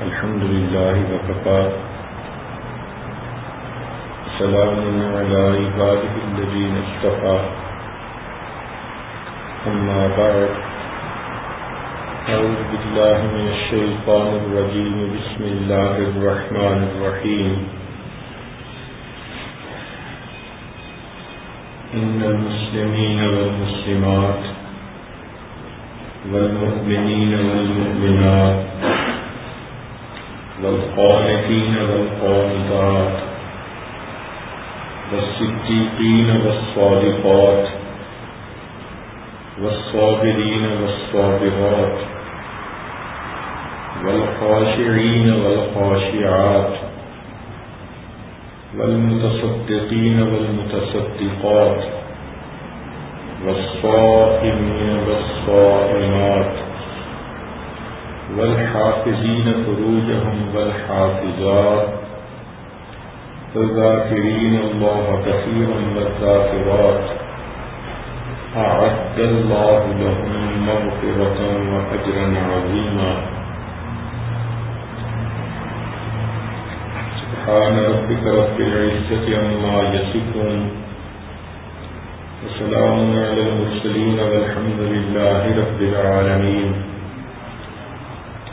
الحمد لله وكفى. سلام على عباده الذين اصطفى. أما بعد. أعوذ بالله من الشيطان الرجيم. بسم الله الرحمن الرحيم. إن المسلمين والمسلمات والمؤمنين والمؤمنات والقانتين والقانتات والصديقين والصادقات والصابرين والصابرات والخاشعين والخاشعات والمتصدقين والمتصدقات والصائمين والصائمات والحافظين فروجهم والحافظات والذاكرين الله كثيرا والذاكرات. أعد الله لهم مغفرة وأجرا عظيما. سبحان ربك رب العزة عما يصفون. وسلام على المرسلين والحمد لله رب العالمين.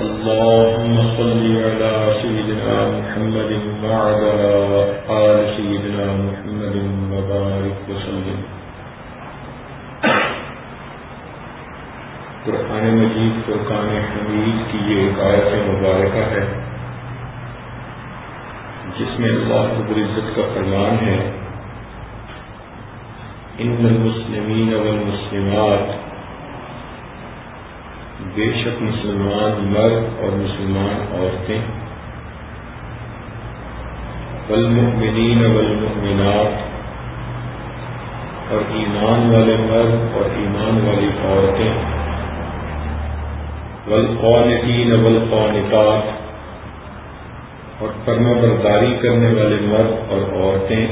اللهم صل على سيدنا محمد وعلى آل سيدنا محمد وبارك وسلم. قرآن مجید فرقان حمید کی یہ ایک آیت مبارکہ ہے، جس میں اللہ رب العزت کا فرمان ہے، ان المسلمین والمسلمات بے شک مسلمان مرد اور مسلمان عورتیں۔ والمؤمنین والمؤمنات۔ اور ایمان والے مرد اور ایمان والی عورتیں۔ والقانتین والقانتات۔ اور فرما برداری کرنے والے مرد اور عورتیں۔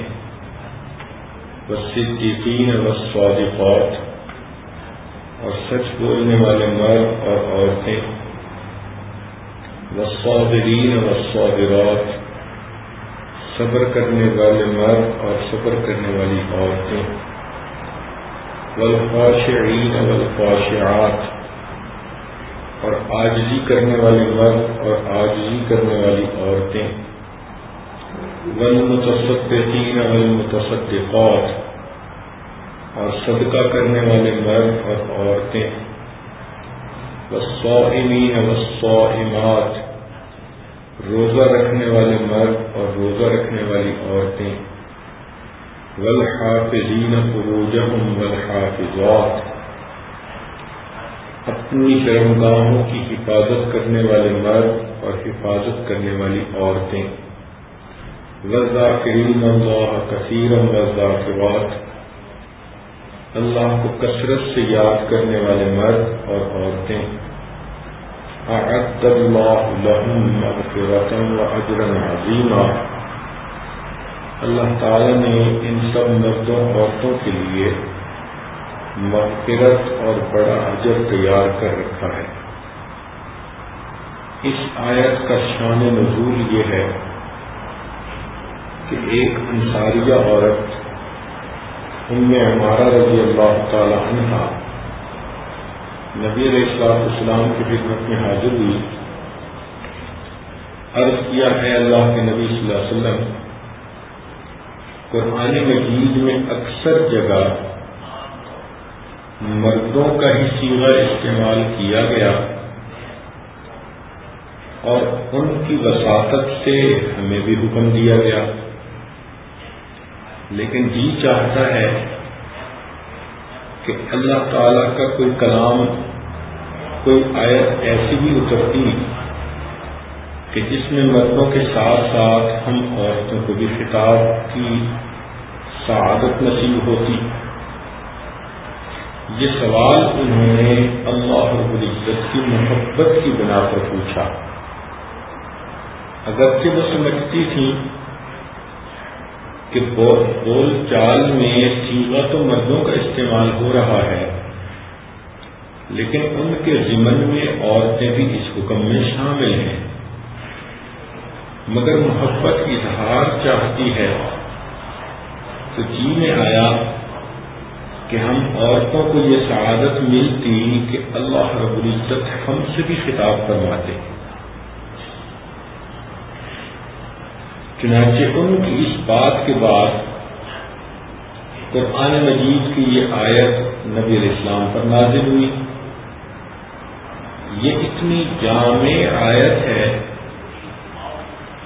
والصدیقین والصادقات۔ اور سچ بولنے والے مرد اور عورتیں۔ والصابرین والصابرات۔ صبر کرنے والے مرد اور صبر کرنے والی عورتیں۔ والخاشعین والخاشعات۔ اور آجزی کرنے والے مرد اور آجزی کرنے والی عورتیں۔ والمتصدقین والمتصدقات۔ اور صدقہ کرنے والے مرد اور عورتیں۔ والصائمین والصائمات۔ روزہ رکھنے والے مرد اور روزہ رکھنے والی عورتیں۔ والحافظین فروجہم والحافظات۔ اپنی شرمگاہوں کی حفاظت کرنے والے مرد اور حفاظت کرنے والی عورتیں۔ وزاکرین اللہ کثیرم وزاکرات اللہ کو کثرت سے یاد کرنے والے مرد اور عورتیں۔ اعد اللہ لہم مغفرتا و اجرا عظیما۔ اللہ تعالی نے ان سب مردوں عورتوں کے لیے مغفرت اور بڑا اجر تیار کر رکھا ہے۔ اس آیت کا شان نزول یہ ہے کہ ایک انصاریہ عورت ان میں ہمارا رضی اللہ تعالی عنہ نبی علیہ السلام اسلام کی خدمت میں حاضر ہوئی۔ عرض کیا ہے اللہ کے نبی صلی اللہ علیہ وسلم، قرآن مجید میں اکثر جگہ مردوں کا ہی سیوا استعمال کیا گیا اور ان کی وساطت سے ہمیں بھی حکم دیا گیا۔ لیکن جی چاہتا ہے کہ اللہ تعالی کا کوئی کلام، کوئی آیت ایسی بھی اترتی کہ جس میں مردوں کے ساتھ ساتھ ہم عورتوں کو بھی خطاب کی سعادت نصیب ہوتی۔ یہ سوال انہوں نے اللہ رب العزت کی محبت کی بنا پر پوچھا۔ اگرچہ وہ سمجھتی تھی کہ بول چال میں سیوا تو مردوں کا استعمال ہو رہا ہے۔ لیکن ان کے ضمن میں عورتیں بھی اس حکم میں شامل ہیں۔ مگر محبت اظہار چاہتی ہے۔ تو جی میں آیا کہ ہم عورتوں کو یہ سعادت ملتی کہ اللہ رب العزت ہم سے بھی خطاب فرماتے۔ چنانچہ ان کی اس بات کے بعد قرآن مجید کی یہ آیت نبی علیہ السلام پر نازل ہوئی۔ یہ اتنی جامع آیت ہے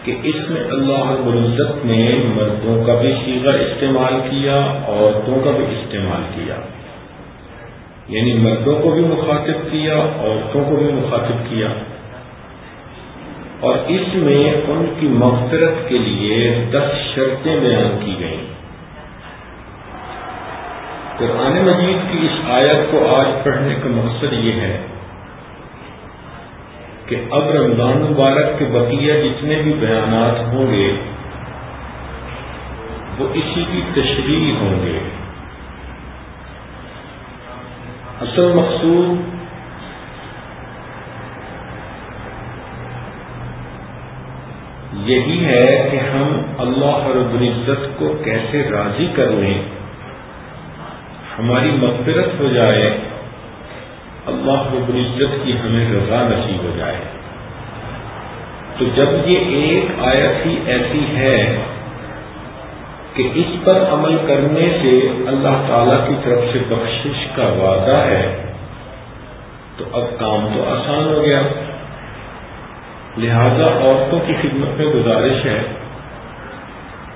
کہ اس میں اللہ رب العزت نے مردوں کا بھی سیگا استعمال کیا، عورتوں کا بھی استعمال کیا۔ یعنی مردوں کو بھی مخاطب کیا، عورتوں کو بھی مخاطب کیا۔ اور اس میں ان کی مغفرت کے لیے دس شرطیں بیان کی گئیں۔ قرآن مجید کی اس آیت کو آج پڑھنے کا مقصد یہ ہے کہ اب رمضان مبارک کے بقیہ جتنے بھی بیانات ہوں گے، وہ اسی کی تشریح ہوں گے۔ اصل مقصود یہی ہے کہ ہم اللہ رب العزت کو کیسے راضی کر لیں۔ ہماری مغفرت ہو جائے، اللہ رب العزت کی ہمیں رضا نصیب ہو جائے۔ تو جب یہ ایک آیت ہی ایسی ہے کہ اس پر عمل کرنے سے اللہ تعالی کی طرف سے بخشش کا وعدہ ہے، تو اب کام تو آسان ہو گیا۔ لہذا عورتوں کی خدمت میں گزارش ہے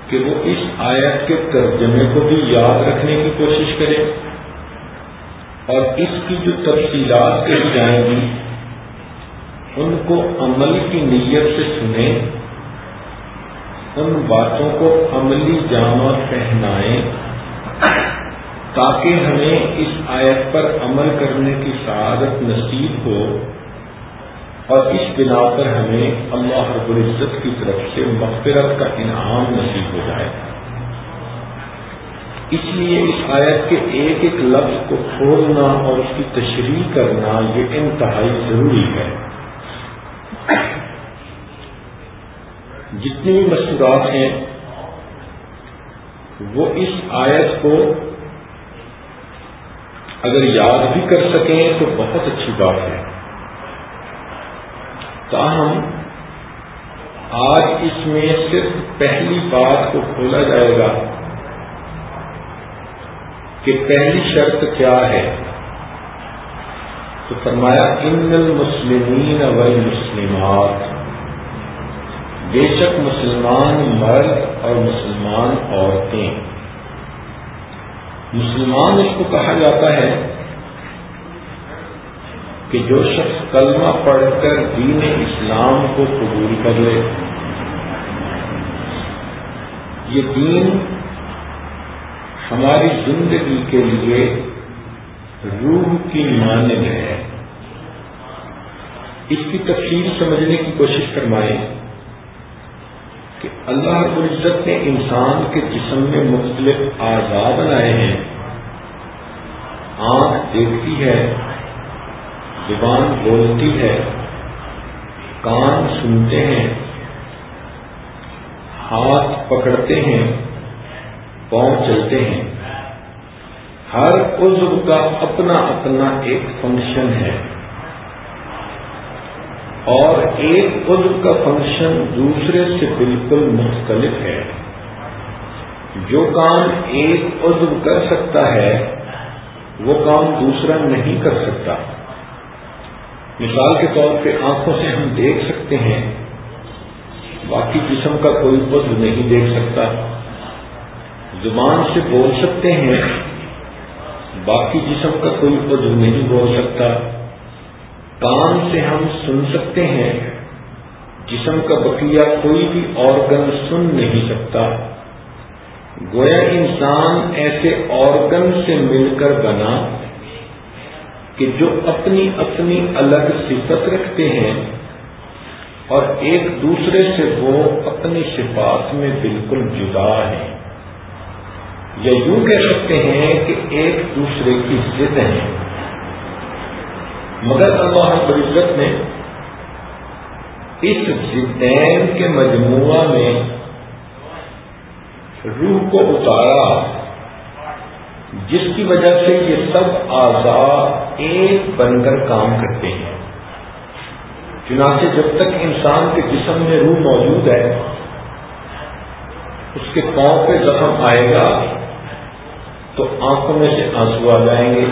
کہ وہ اس آیت کے ترجمے کو بھی یاد رکھنے کی کوشش کریں اور اس کی جو تفصیلات کہی جائیں گی، ان کو عمل کی نیت سے سنیں، ان باتوں کو عملی جامع پہنائیں، تاکہ ہمیں اس آیت پر عمل کرنے کی سعادت نصیب ہو۔ اور اس بنا پر ہمیں اللہ رب العزت کی طرف سے مغفرت کا انعام نصیب ہو جائے۔ اس لیے اس آیت کے ایک ایک لفظ کو کھولنا اور اس کی تشریح کرنا یہ انتہائی ضروری ہے۔ جتنی بھی مستورات ہیں، وہ اس آیت کو اگر یاد بھی کر سکیں تو بہت اچھی بات ہے۔ تاہم آج اس میں صرف پہلی بات کو کھولا جائے گا کہ پہلی شرط کیا ہے؟ تو فرمایا، ان المسلمین والمسلمات بے شک مسلمان مرد اور مسلمان عورتیں۔ مسلمان اس کو کہا جاتا ہے کہ جو شخص کلمہ پڑھ کر دین اسلام کو قبول کر لے۔ یہ دین ہماری زندگی کے لیے روح کی مانند ہے۔ اس کی تفصیل سمجھنے کی کوشش فرمائیں کہ اللہ رب العزت نے انسان کے جسم میں مختلف آزاد بنائے ہیں۔ آنکھ دیکھتی ہے۔ زبان بولتی ہے، کان سنتے ہیں، ہاتھ پکڑتے ہیں، پاؤں چلتے ہیں۔ ہر عضو کا اپنا اپنا ایک فنکشن ہے۔ اور ایک عضو کا فنکشن دوسرے سے بالکل مختلف ہے۔ جو کام ایک عضو کر سکتا ہے، وہ کام دوسرا نہیں کر سکتا۔ مثال کے طور پہ آنکھوں سے ہم دیکھ سکتے ہیں، باقی جسم کا کوئی عضو نہیں دیکھ سکتا۔ زبان سے بول سکتے ہیں، باقی جسم کا کوئی عضو نہیں بول سکتا۔ کان سے ہم سن سکتے ہیں، جسم کا بقیہ کوئی بھی آرگن سن نہیں سکتا۔ گویا انسان ایسے آرگن سے مل کر بنا کہ جو اپنی اپنی الگ صفت رکھتے ہیں اور ایک دوسرے سے وہ اپنی صفات میں بالکل جدا ہیں۔ یا یوں کہہ سکتے ہیں کہ ایک دوسرے کی ضد ہیں۔ مگر اللہ عزت نے اس ضدین کے مجموعہ میں روح کو اتارا۔ جس کی وجہ سے یہ سب آزاد ایک بن کر کام کرتے ہیں۔ چنانچہ جب تک انسان کے جسم میں روح موجود ہے، اس کے پاؤں پہ زخم آئے گا تو آنکھوں میں سے آنسو آ جائیں گے۔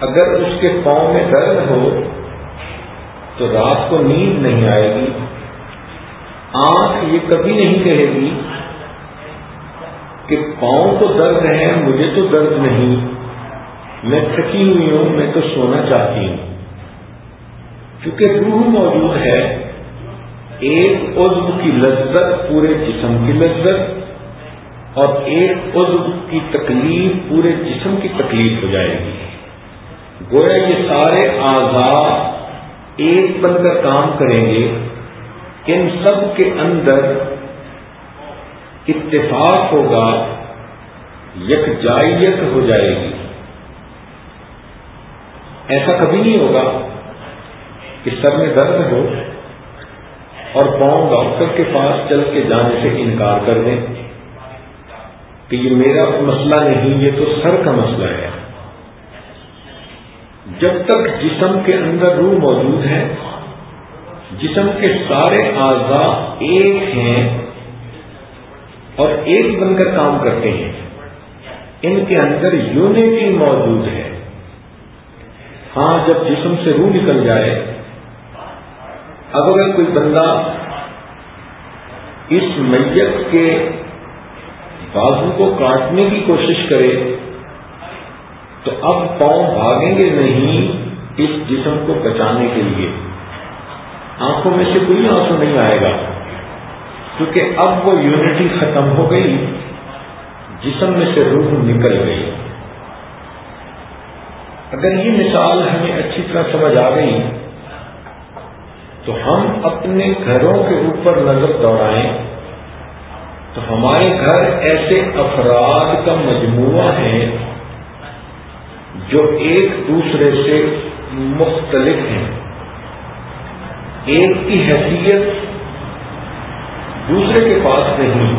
اگر اس کے پاؤں میں درد ہو تو رات کو نیند نہیں آئے گی۔ آنکھ یہ کبھی نہیں کہے گی کہ پاؤں تو درد ہے، مجھے تو درد نہیں۔ میں تھکی ہوئی ہوں، میں تو سونا چاہتی ہوں۔ کیونکہ روح موجود ہے، ایک عضو کی لذت پورے جسم کی لذت، اور ایک عضو کی تکلیف پورے جسم کی تکلیف ہو جائے گی۔ گویا یہ سارے آزاد ایک بن کر کام کریں گے، ان سب کے اندر اتفاق ہوگا یکجائیت ہو جائے گی۔ ایسا کبھی نہیں ہوگا کہ سر میں درد ہو اور پاؤں ڈاکٹر کے پاس چل کے جانے سے انکار کر دیں۔ کہ یہ میرا مسئلہ نہیں، یہ تو سر کا مسئلہ ہے۔ جب تک جسم کے اندر روح موجود ہے، جسم کے سارے اعضاء ایک ہیں اور ایک بن کر کام کرتے ہیں۔ ان کے اندر یونٹی موجود ہے۔ ہاں جب جسم سے روح نکل جائے، اب اگر کوئی بندہ اس میت کے بازو کو کاٹنے کی کوشش کرے، تو اب پاؤں بھاگیں گے نہیں اس جسم کو بچانے کے لیے۔ آنکھوں میں سے کوئی آنسو نہیں آئے گا۔ کیونکہ اب وہ یونٹی ختم ہو گئی، جسم میں سے روح نکل گئی۔ اگر یہ مثال ہمیں اچھی طرح سمجھ آ گئی، تو ہم اپنے گھروں کے اوپر نظر دوڑائیں۔ تو ہمارے گھر ایسے افراد کا مجموعہ ہے جو ایک دوسرے سے مختلف ہیں۔ ایک کی حیثیت دوسرے کے پاس نہیں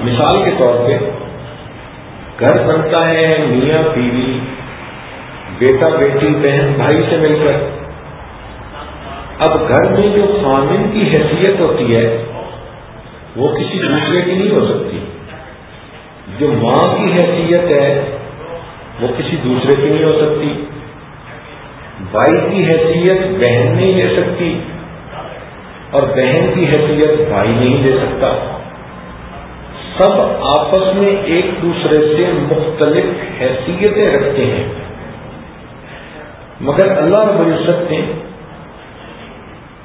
مثال کے طور پہ، گھر بنتا ہے، میاں بیوی، بیٹا بیٹی، بہن بھائی سے مل کر۔ اب گھر میں جو خامن کی حیثیت ہوتی ہے، وہ کسی دوسرے کی نہیں ہو سکتی۔ جو ماں کی حیثیت ہے، وہ کسی دوسرے کی نہیں ہو سکتی۔ بھائی کی حیثیت بہن نہیں لے سکتی۔ اور بہن کی حیثیت بھائی نہیں لے سکتا۔ سب آپس میں ایک دوسرے سے مختلف حیثیتیں رکھتے ہیں۔ مگر اللہ رب العزت نے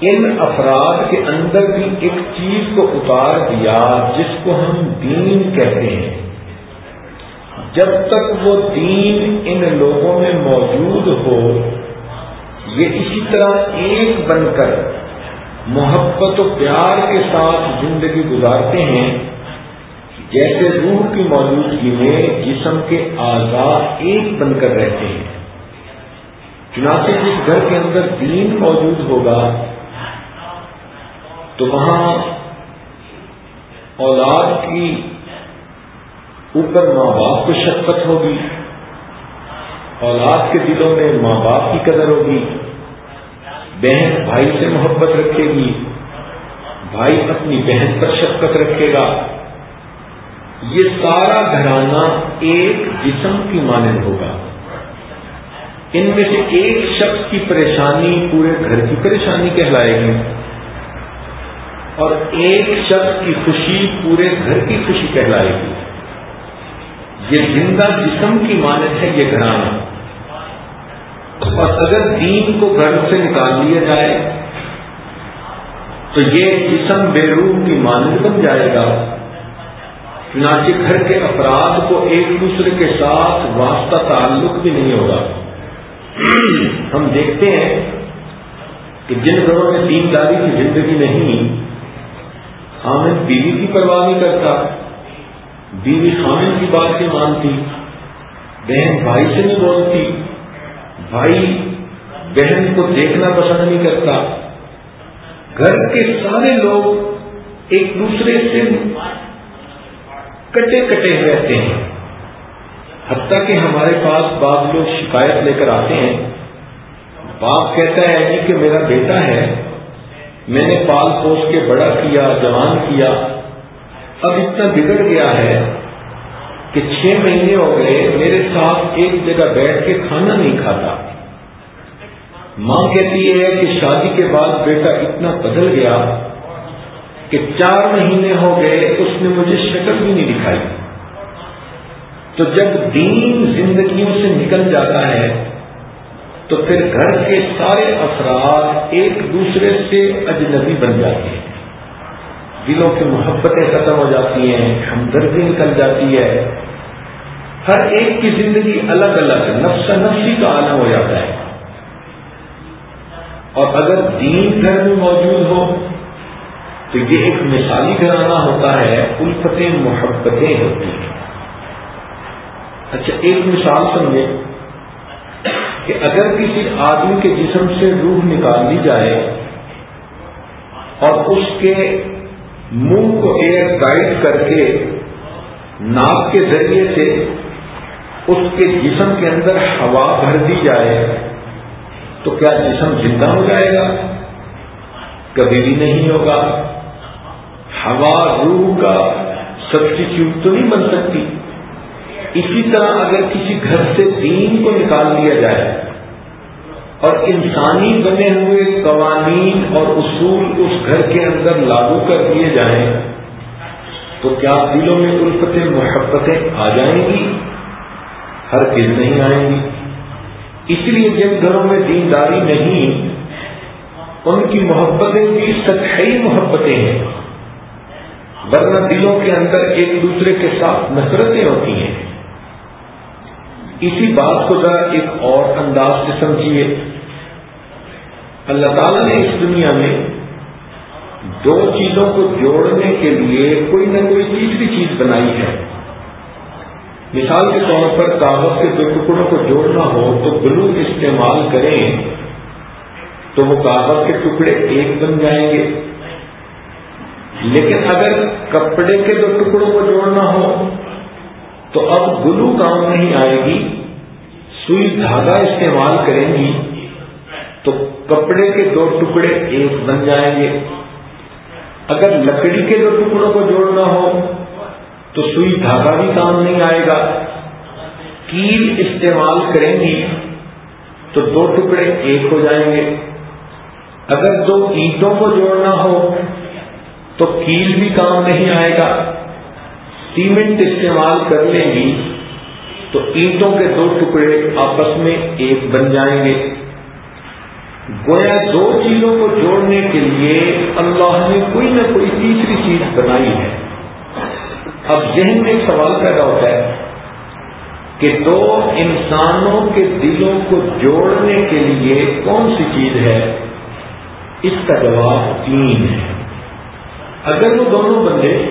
ان افراد کے اندر بھی ایک چیز کو اتار دیا جس کو ہم دین کہتے ہیں۔ جب تک وہ دین ان لوگوں میں موجود ہو، یہ اسی طرح ایک بن کر محبت و پیار کے ساتھ زندگی گزارتے ہیں، جیسے روح کی موجودگی میں جسم کے آزاد ایک بن کر رہتے ہیں۔ چنانچہ جس گھر کے اندر دین موجود ہوگا، تو وہاں اولاد کی اوپر ماں باپ کو شفقت ہوگی، اولاد کے دلوں میں ماں باپ کی قدر ہوگی۔ بہن بھائی سے محبت رکھے گی۔ بھائی اپنی بہن پر شفقت رکھے گا۔ یہ سارا گھرانہ ایک جسم کی مانند ہوگا۔ ان میں سے ایک شخص کی پریشانی پورے گھر کی پریشانی کہلائے گی۔ اور ایک شخص کی خوشی پورے گھر کی خوشی کہلائے گی۔ یہ زندہ جسم کی مانت ہے یہ گھرانا اور اگر دین کو گھر سے نکال لیا جائے، تو یہ جسم بے روح کی مانت بن جائے گا۔ چنانچہ گھر کے افراد کو ایک دوسرے کے ساتھ واسطہ تعلق بھی نہیں ہوگا۔ ہم دیکھتے ہیں کہ جن گھروں میں دینداری کی زندگی نہیں خامن بیوی کی پرواہ نہیں کرتا۔ بیوی خامن کی بات نہیں مانتی، بہن بھائی سے نہیں بولتی۔ بھائی، بہن کو دیکھنا پسند نہیں کرتا۔ گھر کے سارے لوگ ایک دوسرے سے کٹے کٹے رہتے ہیں۔ حتیٰ کہ ہمارے پاس بعض لوگ شکایت لے کر آتے ہیں۔ باپ کہتا ہے جی کہ میرا بیٹا ہے۔ میں نے پال پوس کے بڑا کیا، جوان کیا۔ اب اتنا بگڑ گیا ہے۔ کہ چھ مہینے ہو گئے، میرے ساتھ ایک جگہ بیٹھ کے کھانا نہیں کھاتا۔ ماں کہتی ہے کہ شادی کے بعد بیٹا اتنا بدل گیا کہ چار مہینے ہو گئے، اس نے مجھے شکل بھی نہیں دکھائی۔ تو جب دین زندگیوں سے نکل جاتا ہے، تو پھر گھر کے سارے افراد ایک دوسرے سے اجنبی بن جاتے ہیں۔ دلوں کی محبتیں ختم ہو جاتی ہیں، ہمدردی نکل جاتی ہے۔ ہر ایک کی زندگی الگ الگ نفس نفسی کا عالم ہو جاتا ہے۔ اور اگر دین گھر میں موجود ہو، تو یہ ایک مثالی گھرانہ ہوتا ہے، الفتیں، محبتیں ہوتی ہیں۔ اچھا ایک مثال سمجھے کہ اگر کسی آدمی کے جسم سے روح نکال لی جائے اور اس کے منہ کو ایئر گائڈ کر کے ناک کے ذریعے سے اس کے جسم کے اندر ہوا بھر دی جائے، تو کیا جسم زندہ ہو جائے گا؟ کبھی بھی نہیں ہوگا۔ ہوا روح کا سبسٹیچیوٹ تو نہیں بن سکتی۔ اسی طرح اگر کسی گھر سے دین کو نکال لیا جائے اور انسانی بنے ہوئے قوانین اور اصول اس گھر کے اندر لاگو کر دیے جائیں تو کیا دلوں میں الفتیں محبتیں آ جائیں گی؟ ہر دل نہیں آئیں گی۔ اس لیے جن گھروں میں دینداری نہیں، ان کی محبتیں بھی سچائی محبتیں ہیں۔ ورنہ دلوں کے اندر ایک دوسرے کے ساتھ نفرتیں ہوتی ہیں۔ اسی بات کو ذرا ایک اور انداز سے سمجھیے۔ اللہ تعالیٰ نے اس دنیا میں دو چیزوں کو جوڑنے کے لیے کوئی نہ کوئی تیسری چیز بنائی ہے۔ مثال کے طور پر کاغذ کے دو ٹکڑوں کو جوڑنا ہو تو گلو استعمال کریں تو وہ کاغذ کے ٹکڑے ایک بن جائیں گے۔ لیکن اگر کپڑے کے دو ٹکڑوں کو جوڑنا ہو تو اب گلو کام نہیں آئے گی، سوئی دھاگا استعمال کریں گی۔ تو کپڑے کے دو ٹکڑے ایک بن جائیں گے۔ اگر لکڑی کے دو ٹکڑوں کو جوڑنا ہو، تو سوئی دھاگا بھی کام نہیں آئے گا۔ کیل استعمال کریں گی تو دو ٹکڑے ایک ہو جائیں گے۔ اگر دو اینٹوں کو جوڑنا ہو، تو کیل بھی کام نہیں آئے گا۔ سیمنٹ استعمال کر لیں گی تو اینٹوں کے دو ٹکڑے آپس میں ایک بن جائیں گے۔ گویا دو چیزوں کو جوڑنے کے لیے اللہ نے کوئی نہ کوئی تیسری چیز بنائی ہے۔ اب ذہن میں ایک سوال پیدا ہوتا ہے کہ دو انسانوں کے دلوں کو جوڑنے کے لیے کون سی چیز ہے؟ اس کا جواب تین ہے۔ اگر وہ دونوں بندے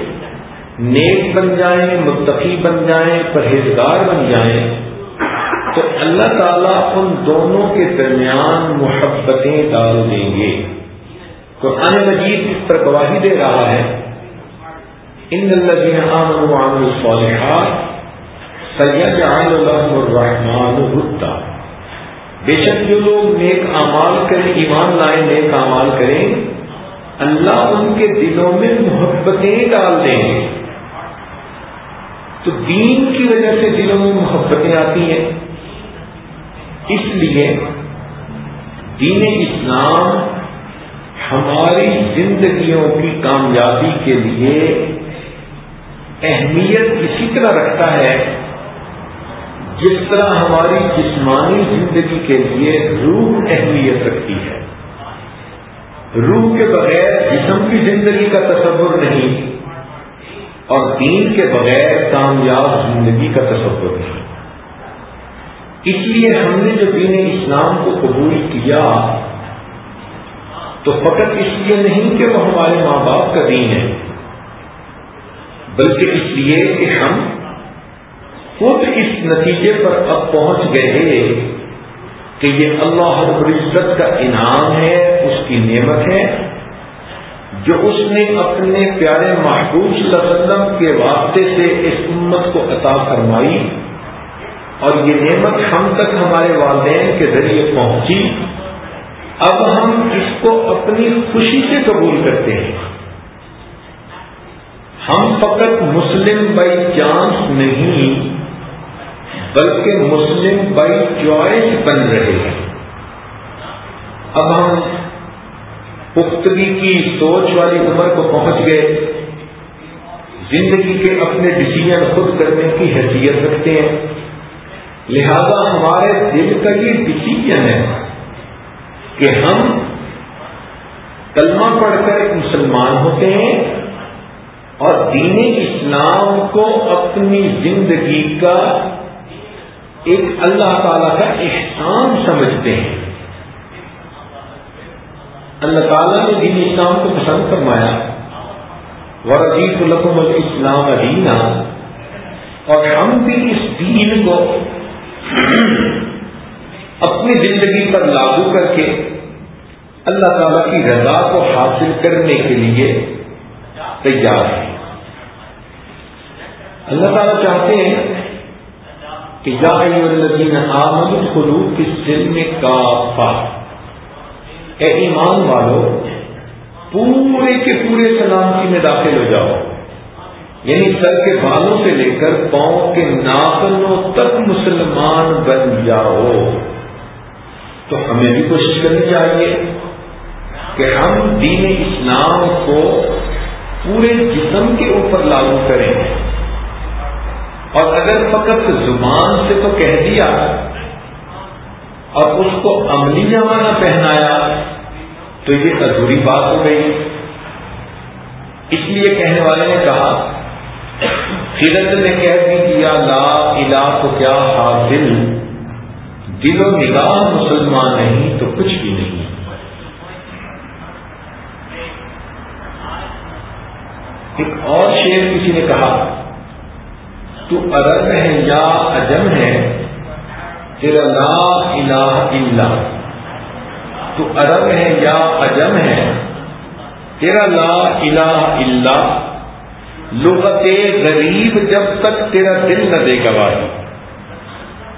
نیک بن جائیں، متقی بن جائیں، پرہیزگار بن جائیں تو اللہ تعالیٰ ان دونوں کے درمیان محبتیں ڈال دیں گے۔ قرآن مجید اس پر گواہی دے رہا ہے۔ ان الذين امنوا الصالحات سيجعل لهم الرحمن بے شک جو لوگ نیک اعمال کریں، ایمان لائیں، نیک اعمال کریں، اللہ ان کے دلوں میں محبتیں ڈال دیں گے۔ تو دین کی وجہ سے دلوں میں محبتیں آتی ہیں۔ اس لیے دین اسلام ہماری زندگیوں کی کامیابی کے لیے اہمیت اسی طرح رکھتا ہے جس طرح ہماری جسمانی زندگی کے لیے روح اہمیت رکھتی ہے۔ روح کے بغیر جسم کی زندگی کا تصور نہیں اور دین کے بغیر کامیاب زندگی کا تصور نہیں۔ اس لیے ہم نے جو دین اسلام کو قبول کیا، تو فقط اس لیے نہیں کہ وہ ہمارے ماں باپ کا دین ہے، بلکہ اس لیے کہ ہم خود اس نتیجے پر اب پہنچ گئے کہ یہ اللہ رب العزت کا انعام ہے، اس کی نعمت ہے، جو اس نے اپنے پیارے محبوب صلی اللہ علیہ وسلم کے واسطے سے اس امت کو عطا فرمائی۔ اور یہ نعمت ہم تک ہمارے والدین کے ذریعے پہنچی۔ اب ہم اس کو اپنی خوشی سے قبول کرتے ہیں۔ ہم فقط مسلم بائی چانس نہیں، بلکہ مسلم بائی چوائس بن رہے ہیں۔ اب ہم پختگی کی سوچ والی عمر کو پہنچ گئے۔ زندگی کے اپنے ڈسیزن خود کرنے کی حیثیت رکھتے ہیں۔ لہذا ہمارے دل کا یہ ڈسیزن ہے کہ ہم کلمہ پڑھ کر مسلمان ہوتے ہیں اور دین اسلام کو اپنی زندگی کا ایک اللہ تعالی کا احسان سمجھتے ہیں۔ اللہ تعالیٰ نے دین اسلام کو پسند فرمایا۔ ورزیف القم الاسلام ادینا اور ہم بھی اس دین کو اپنی زندگی پر لاگو کر کے اللہ تعالی کی رضا کو حاصل کرنے کے لیے تیار ہیں۔ اللہ تعالیٰ چاہتے ہیں کہ یا الذین آمنوا خلو کی سلم کا اے ایمان والو، پورے کے پورے سلامتی میں داخل ہو جاؤ۔ یعنی سر کے بالوں سے لے کر پاؤں کے ناخنوں تک مسلمان بن جاؤ۔ تو ہمیں بھی کوشش کرنی چاہیے کہ ہم دین اسلام کو پورے جسم کے اوپر لاگو کریں۔ اور اگر فقط زبان سے تو کہہ دیا اور اس کو عملی جمانہ پہنایا، تو یہ ادھوری بات ہو گئی۔ اس لیے کہنے والے نے کہا خرت نے کہہ بھی دیا لا الہ تو کیا حاصل دل و نگاہ مسلمان نہیں تو کچھ بھی نہیں ایک اور شعر کسی نے کہا، تو عرب ہے یا عجم ہے، تیرا لا الہ الا، تو عرب ہے یا عجم ہے، تیرا لا الہ الا لغت غریب جب تک تیرا دل نہ دے گواہی۔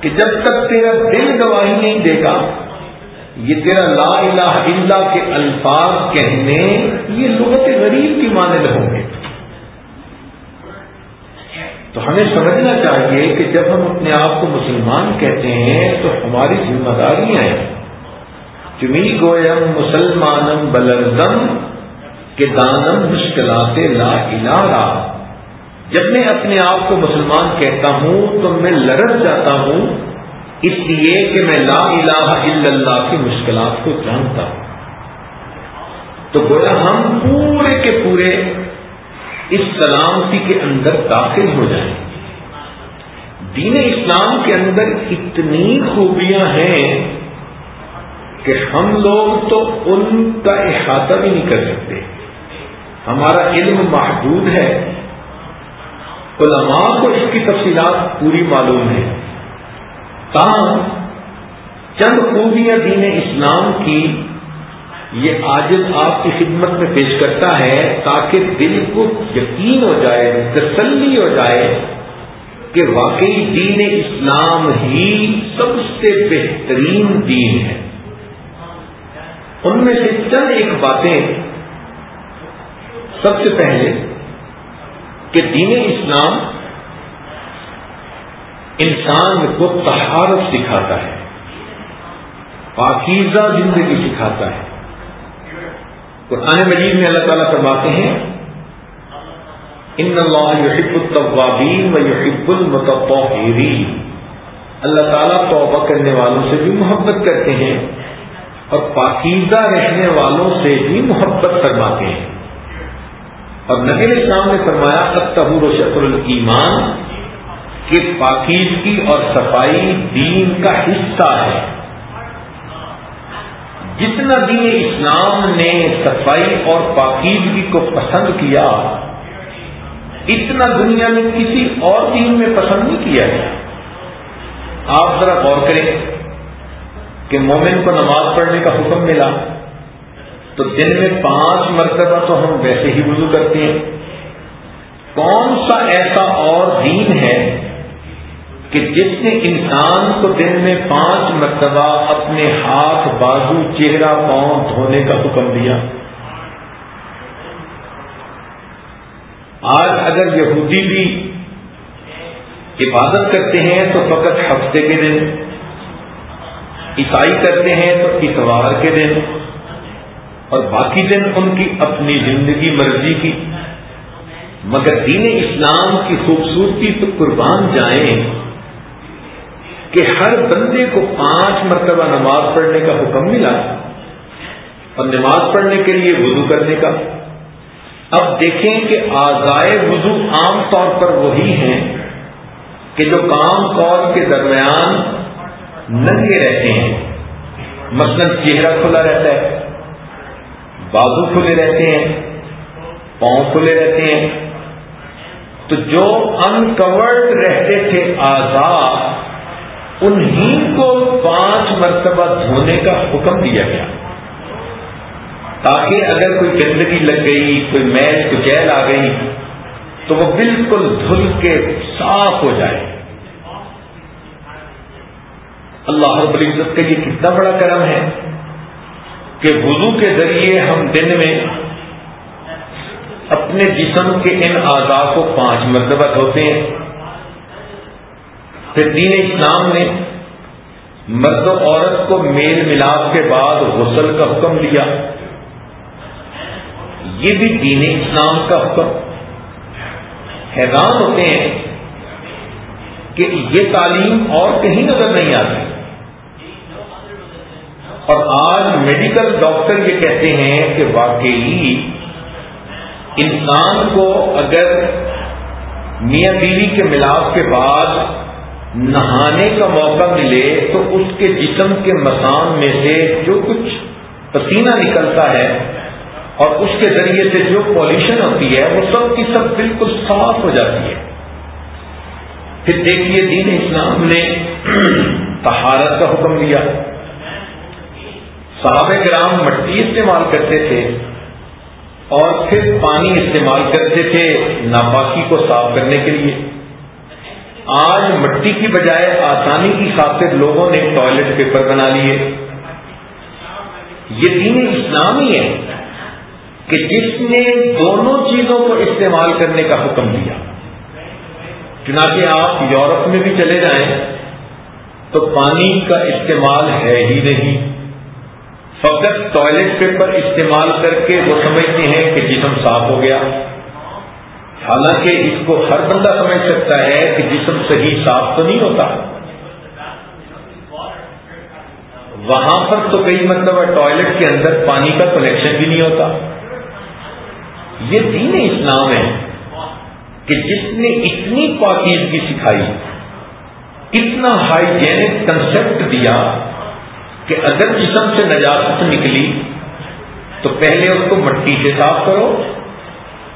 کہ جب تک تیرا دل گواہی نہیں دے گا، یہ تیرا لا الہ الا کے الفاظ کہنے یہ لغت غریب کی مانند ہوں گے۔ تو ہمیں سمجھنا چاہیے کہ جب ہم اپنے آپ کو مسلمان کہتے ہیں تو ہماری ذمہ داریاں ہیں۔ چمی گویم مسلمانم بلرزم کے دانم مشکلات لا الہ جب میں اپنے آپ کو مسلمان کہتا ہوں تو میں لڑک جاتا ہوں، اس لیے کہ میں لا الہ الا اللہ کی مشکلات کو جانتا ہوں۔ تو گویا ہم پورے کے پورے اس سلامتی کے اندر داخل ہو جائیں۔ دین اسلام کے اندر اتنی خوبیاں ہیں کہ ہم لوگ تو ان کا احاطہ بھی نہیں کر سکتے۔ ہمارا علم محدود ہے۔ علماء کو اس کی تفصیلات پوری معلوم ہے تاہم، چند خوبیاں دین اسلام کی یہ آجل آپ کی خدمت میں پیش کرتا ہے تاکہ دل کو یقین ہو جائے، تسلی ہو جائے کہ واقعی دین اسلام ہی سب سے بہترین دین ہے۔ ان میں سے چند ایک باتیں سب سے پہلے کہ دین اسلام انسان کو تہارت سکھاتا ہے، پاکیزہ زندگی سکھاتا ہے۔ قرآن مجید میں اللہ تعالیٰ فرماتے ہیں، ان اللہ یحب الطوابین و یحب المتطہرین اللہ تعالیٰ توبہ کرنے والوں سے بھی محبت کرتے ہیں اور پاکیزہ رہنے والوں سے بھی محبت فرماتے ہیں۔ اور نبی اسلام نے فرمایا اب و شکر المان کہ پاکیزگی اور صفائی دین کا حصہ ہے۔ جتنا دین اسلام نے صفائی اور پاکیزگی کو پسند کیا، اتنا دنیا میں کسی اور دین میں پسند نہیں کیا گیا آپ ذرا غور کریں کہ مومن کو نماز پڑھنے کا حکم ملا۔ تو دن میں پانچ مرتبہ تو ہم ویسے ہی وضو کرتے ہیں۔ کون سا ایسا اور دین ہے کہ جس نے انسان کو دن میں پانچ مرتبہ اپنے ہاتھ، بازو، چہرہ، پاؤں دھونے کا حکم دیا؟ آج اگر یہودی بھی عبادت کرتے ہیں تو فقط ہفتے کے دن، عیسائی کرتے ہیں تو اتوار کے دن۔ اور باقی دن ان کی اپنی زندگی مرضی کی۔ مگر دین اسلام کی خوبصورتی تو قربان جائیں کہ ہر بندے کو پانچ مرتبہ نماز پڑھنے کا حکم ملا اور نماز پڑھنے کے لیے وضو کرنے کا۔ اب دیکھیں کہ آزائے وضو عام طور پر وہی ہیں کہ جو کام کور کے درمیان ننگے رہتے ہیں۔ مثلا چہرہ کھلا رہتا ہے۔ بازو کھلے رہتے ہیں، پاؤں کھلے رہتے ہیں۔ تو جو انکورڈ رہتے تھے آزاد انہیں کو پانچ مرتبہ دھونے کا حکم دیا گیا۔ تاکہ اگر کوئی گندگی لگ گئی، کوئی میل کچیل آ گئی، تو وہ بالکل دھل کے صاف ہو جائے۔ اللہ رب العزت کا یہ کتنا بڑا کرم ہے۔ کہ وضو کے ذریعے ہم دن میں اپنے جسم کے ان اعضاء کو پانچ مرتبہ دھوتے ہیں۔ پھر دین اسلام نے مرد و عورت کو میل ملاپ کے بعد غسل کا حکم دیا۔ یہ بھی دین اسلام کا حکم۔ حیران ہوتے ہیں کہ یہ تعلیم اور کہیں نظر نہیں آتی۔ اور آج میڈیکل ڈاکٹر یہ کہتے ہیں کہ واقعی انسان کو اگر میاں بیوی کے ملاپ کے بعد نہانے کا موقع ملے تو اس کے جسم کے مسان میں سے جو کچھ پسینہ نکلتا ہے اور اس کے ذریعے سے جو پالوشن ہوتی ہے، وہ سب کی سب بالکل صاف ہو جاتی ہے۔ پھر دیکھیے دین اسلام نے تہارت کا حکم دیا۔ صحابہ کرام مٹی استعمال کرتے تھے اور پھر پانی استعمال کرتے تھے ناپاکی کو صاف کرنے کے لیے۔ آج مٹی کی بجائے آسانی کی خاطر لوگوں نے ٹوائلٹ پیپر بنا لیے۔ یہ دین اسلامی ہے کہ جس نے دونوں چیزوں کو استعمال کرنے کا حکم دیا۔ چنانچہ آپ یورپ میں بھی چلے جائیں تو پانی کا استعمال ہے ہی نہیں۔ فقط ٹوائلٹ پیپر استعمال کر کے وہ سمجھتے ہیں کہ جسم صاف ہو گیا۔ حالانکہ اس کو ہر بندہ سمجھ سکتا ہے کہ جسم صحیح صاف تو نہیں ہوتا۔ وہاں پر تو کئی مطلب ٹوائلٹ کے اندر پانی کا کنیکشن بھی نہیں ہوتا۔ یہ دین اسلام ہے کہ جس نے اتنی پاکیزگی سکھائی، اتنا ہائیجینک کنسپٹ دیا کہ اگر جسم سے نجاست نکلی تو پہلے اس کو مٹی سے صاف کرو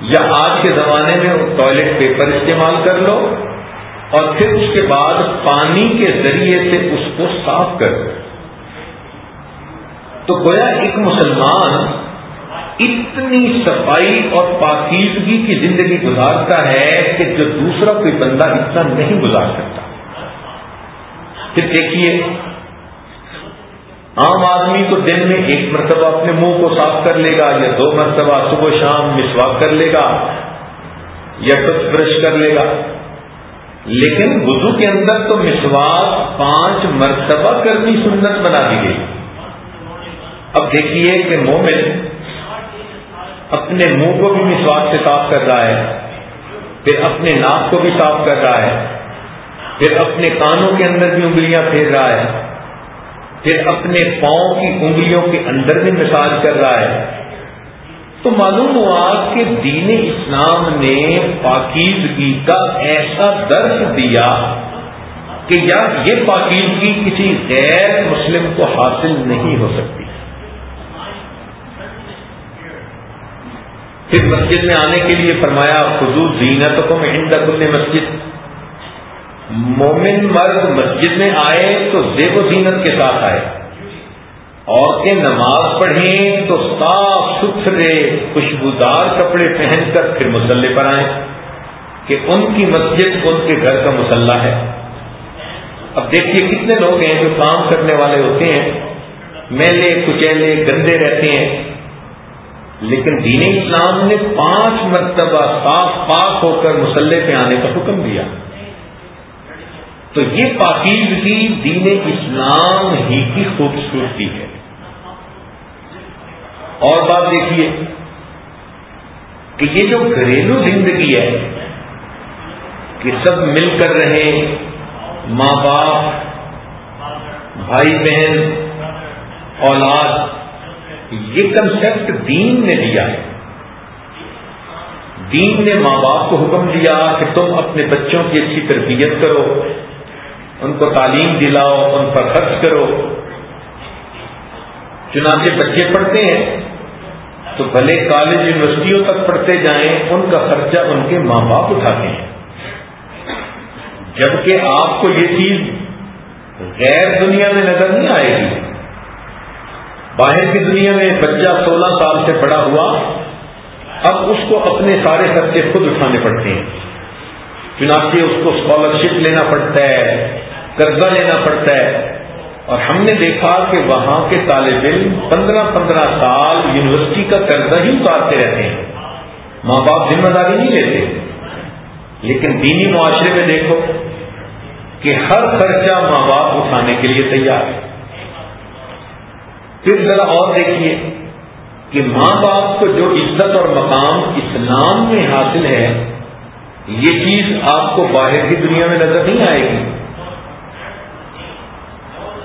یا آج کے زمانے میں ٹوائلٹ پیپر استعمال کر لو اور پھر اس کے بعد پانی کے ذریعے سے اس کو صاف کر دو تو گویا ایک مسلمان اتنی صفائی اور پاکیزگی کی زندگی گزارتا ہے کہ جو دوسرا کوئی بندہ اتنا نہیں گزار سکتا۔ پھر دیکھیے عام آدمی تو دن میں ایک مرتبہ اپنے منہ کو صاف کر لے گا یا دو مرتبہ صبح شام مسواک کر لے گا یا ٹوتھ برش کر لے گا۔ لیکن وضو کے اندر تو مسواک پانچ مرتبہ کرنی سنت بنا دی گئی۔ اب دیکھیے کہ مومن اپنے منہ کو بھی مسواک سے صاف کر رہا ہے، پھر اپنے ناک کو بھی صاف کر رہا ہے، پھر اپنے کانوں کے اندر بھی انگلیاں پھیر رہا ہے۔ پھر اپنے پاؤں کی انگلیوں کے اندر بھی مساج کر رہا ہے۔ تو معلوم ہوا کہ دین اسلام نے پاکیزگی کا ایسا درد دیا کہ یار یہ پاکیزگی کسی غیر مسلم کو حاصل نہیں ہو سکتی۔ پھر مسجد میں آنے کے لیے فرمایا خزو زینت کو میں ہند کل مسجد مومن مرد مسجد میں آئے تو زیب و زینت کے ساتھ آئے۔ عورتیں نماز پڑھیں تو صاف ستھرے خوشبودار کپڑے پہن کر پھر مسلح پر آئیں کہ ان کی مسجد ان کے گھر کا مسلح ہے۔ اب دیکھیے کتنے لوگ ہیں جو کام کرنے والے ہوتے ہیں، میلے، کچیلے، گندے رہتے ہیں۔ لیکن دین اسلام نے پانچ مرتبہ صاف پاک ہو کر مسلح پہ آنے کا حکم دیا۔ تو یہ پاکیزگی دین اسلام ہی کی خوبصورتی ہے۔ اور بات دیکھیے کہ یہ جو گھریلو زندگی ہے کہ سب مل کر رہے، ماں باپ، بھائی بہن، اولاد، یہ کنسپٹ دین نے دیا ہے۔ دین نے ماں باپ کو حکم دیا کہ تم اپنے بچوں کی اچھی تربیت کرو۔ ان کو تعلیم دلاؤ، ان پر خرچ کرو۔ چنانچہ بچے پڑھتے ہیں، تو بھلے کالج یونیورسٹیوں تک پڑھتے جائیں، ان کا خرچہ ان کے ماں باپ اٹھاتے ہیں۔ جبکہ آپ کو یہ چیز غیر دنیا میں نظر نہیں آئے گی۔ باہر کی دنیا میں بچہ سولہ سال سے بڑا ہوا، اب اس کو اپنے سارے خرچے خود اٹھانے پڑتے ہیں۔ چنانچہ اس کو اسکالرشپ لینا پڑتا ہے۔ قرضہ لینا پڑتا ہے۔ اور ہم نے دیکھا کہ وہاں کے طالب علم پندرہ پندرہ سال یونیورسٹی کا قرضہ ہی اتارتے رہتے ہیں۔ ماں باپ ذمہ داری نہیں لیتے۔ لیکن دینی معاشرے میں دیکھو کہ ہر خرچہ ماں باپ اٹھانے کے لیے تیار ہے۔ پھر ذرا اور دیکھیے کہ ماں باپ کو جو عزت اور مقام اسلام میں حاصل ہے، یہ چیز آپ کو باہر کی دنیا میں نظر نہیں آئے گی۔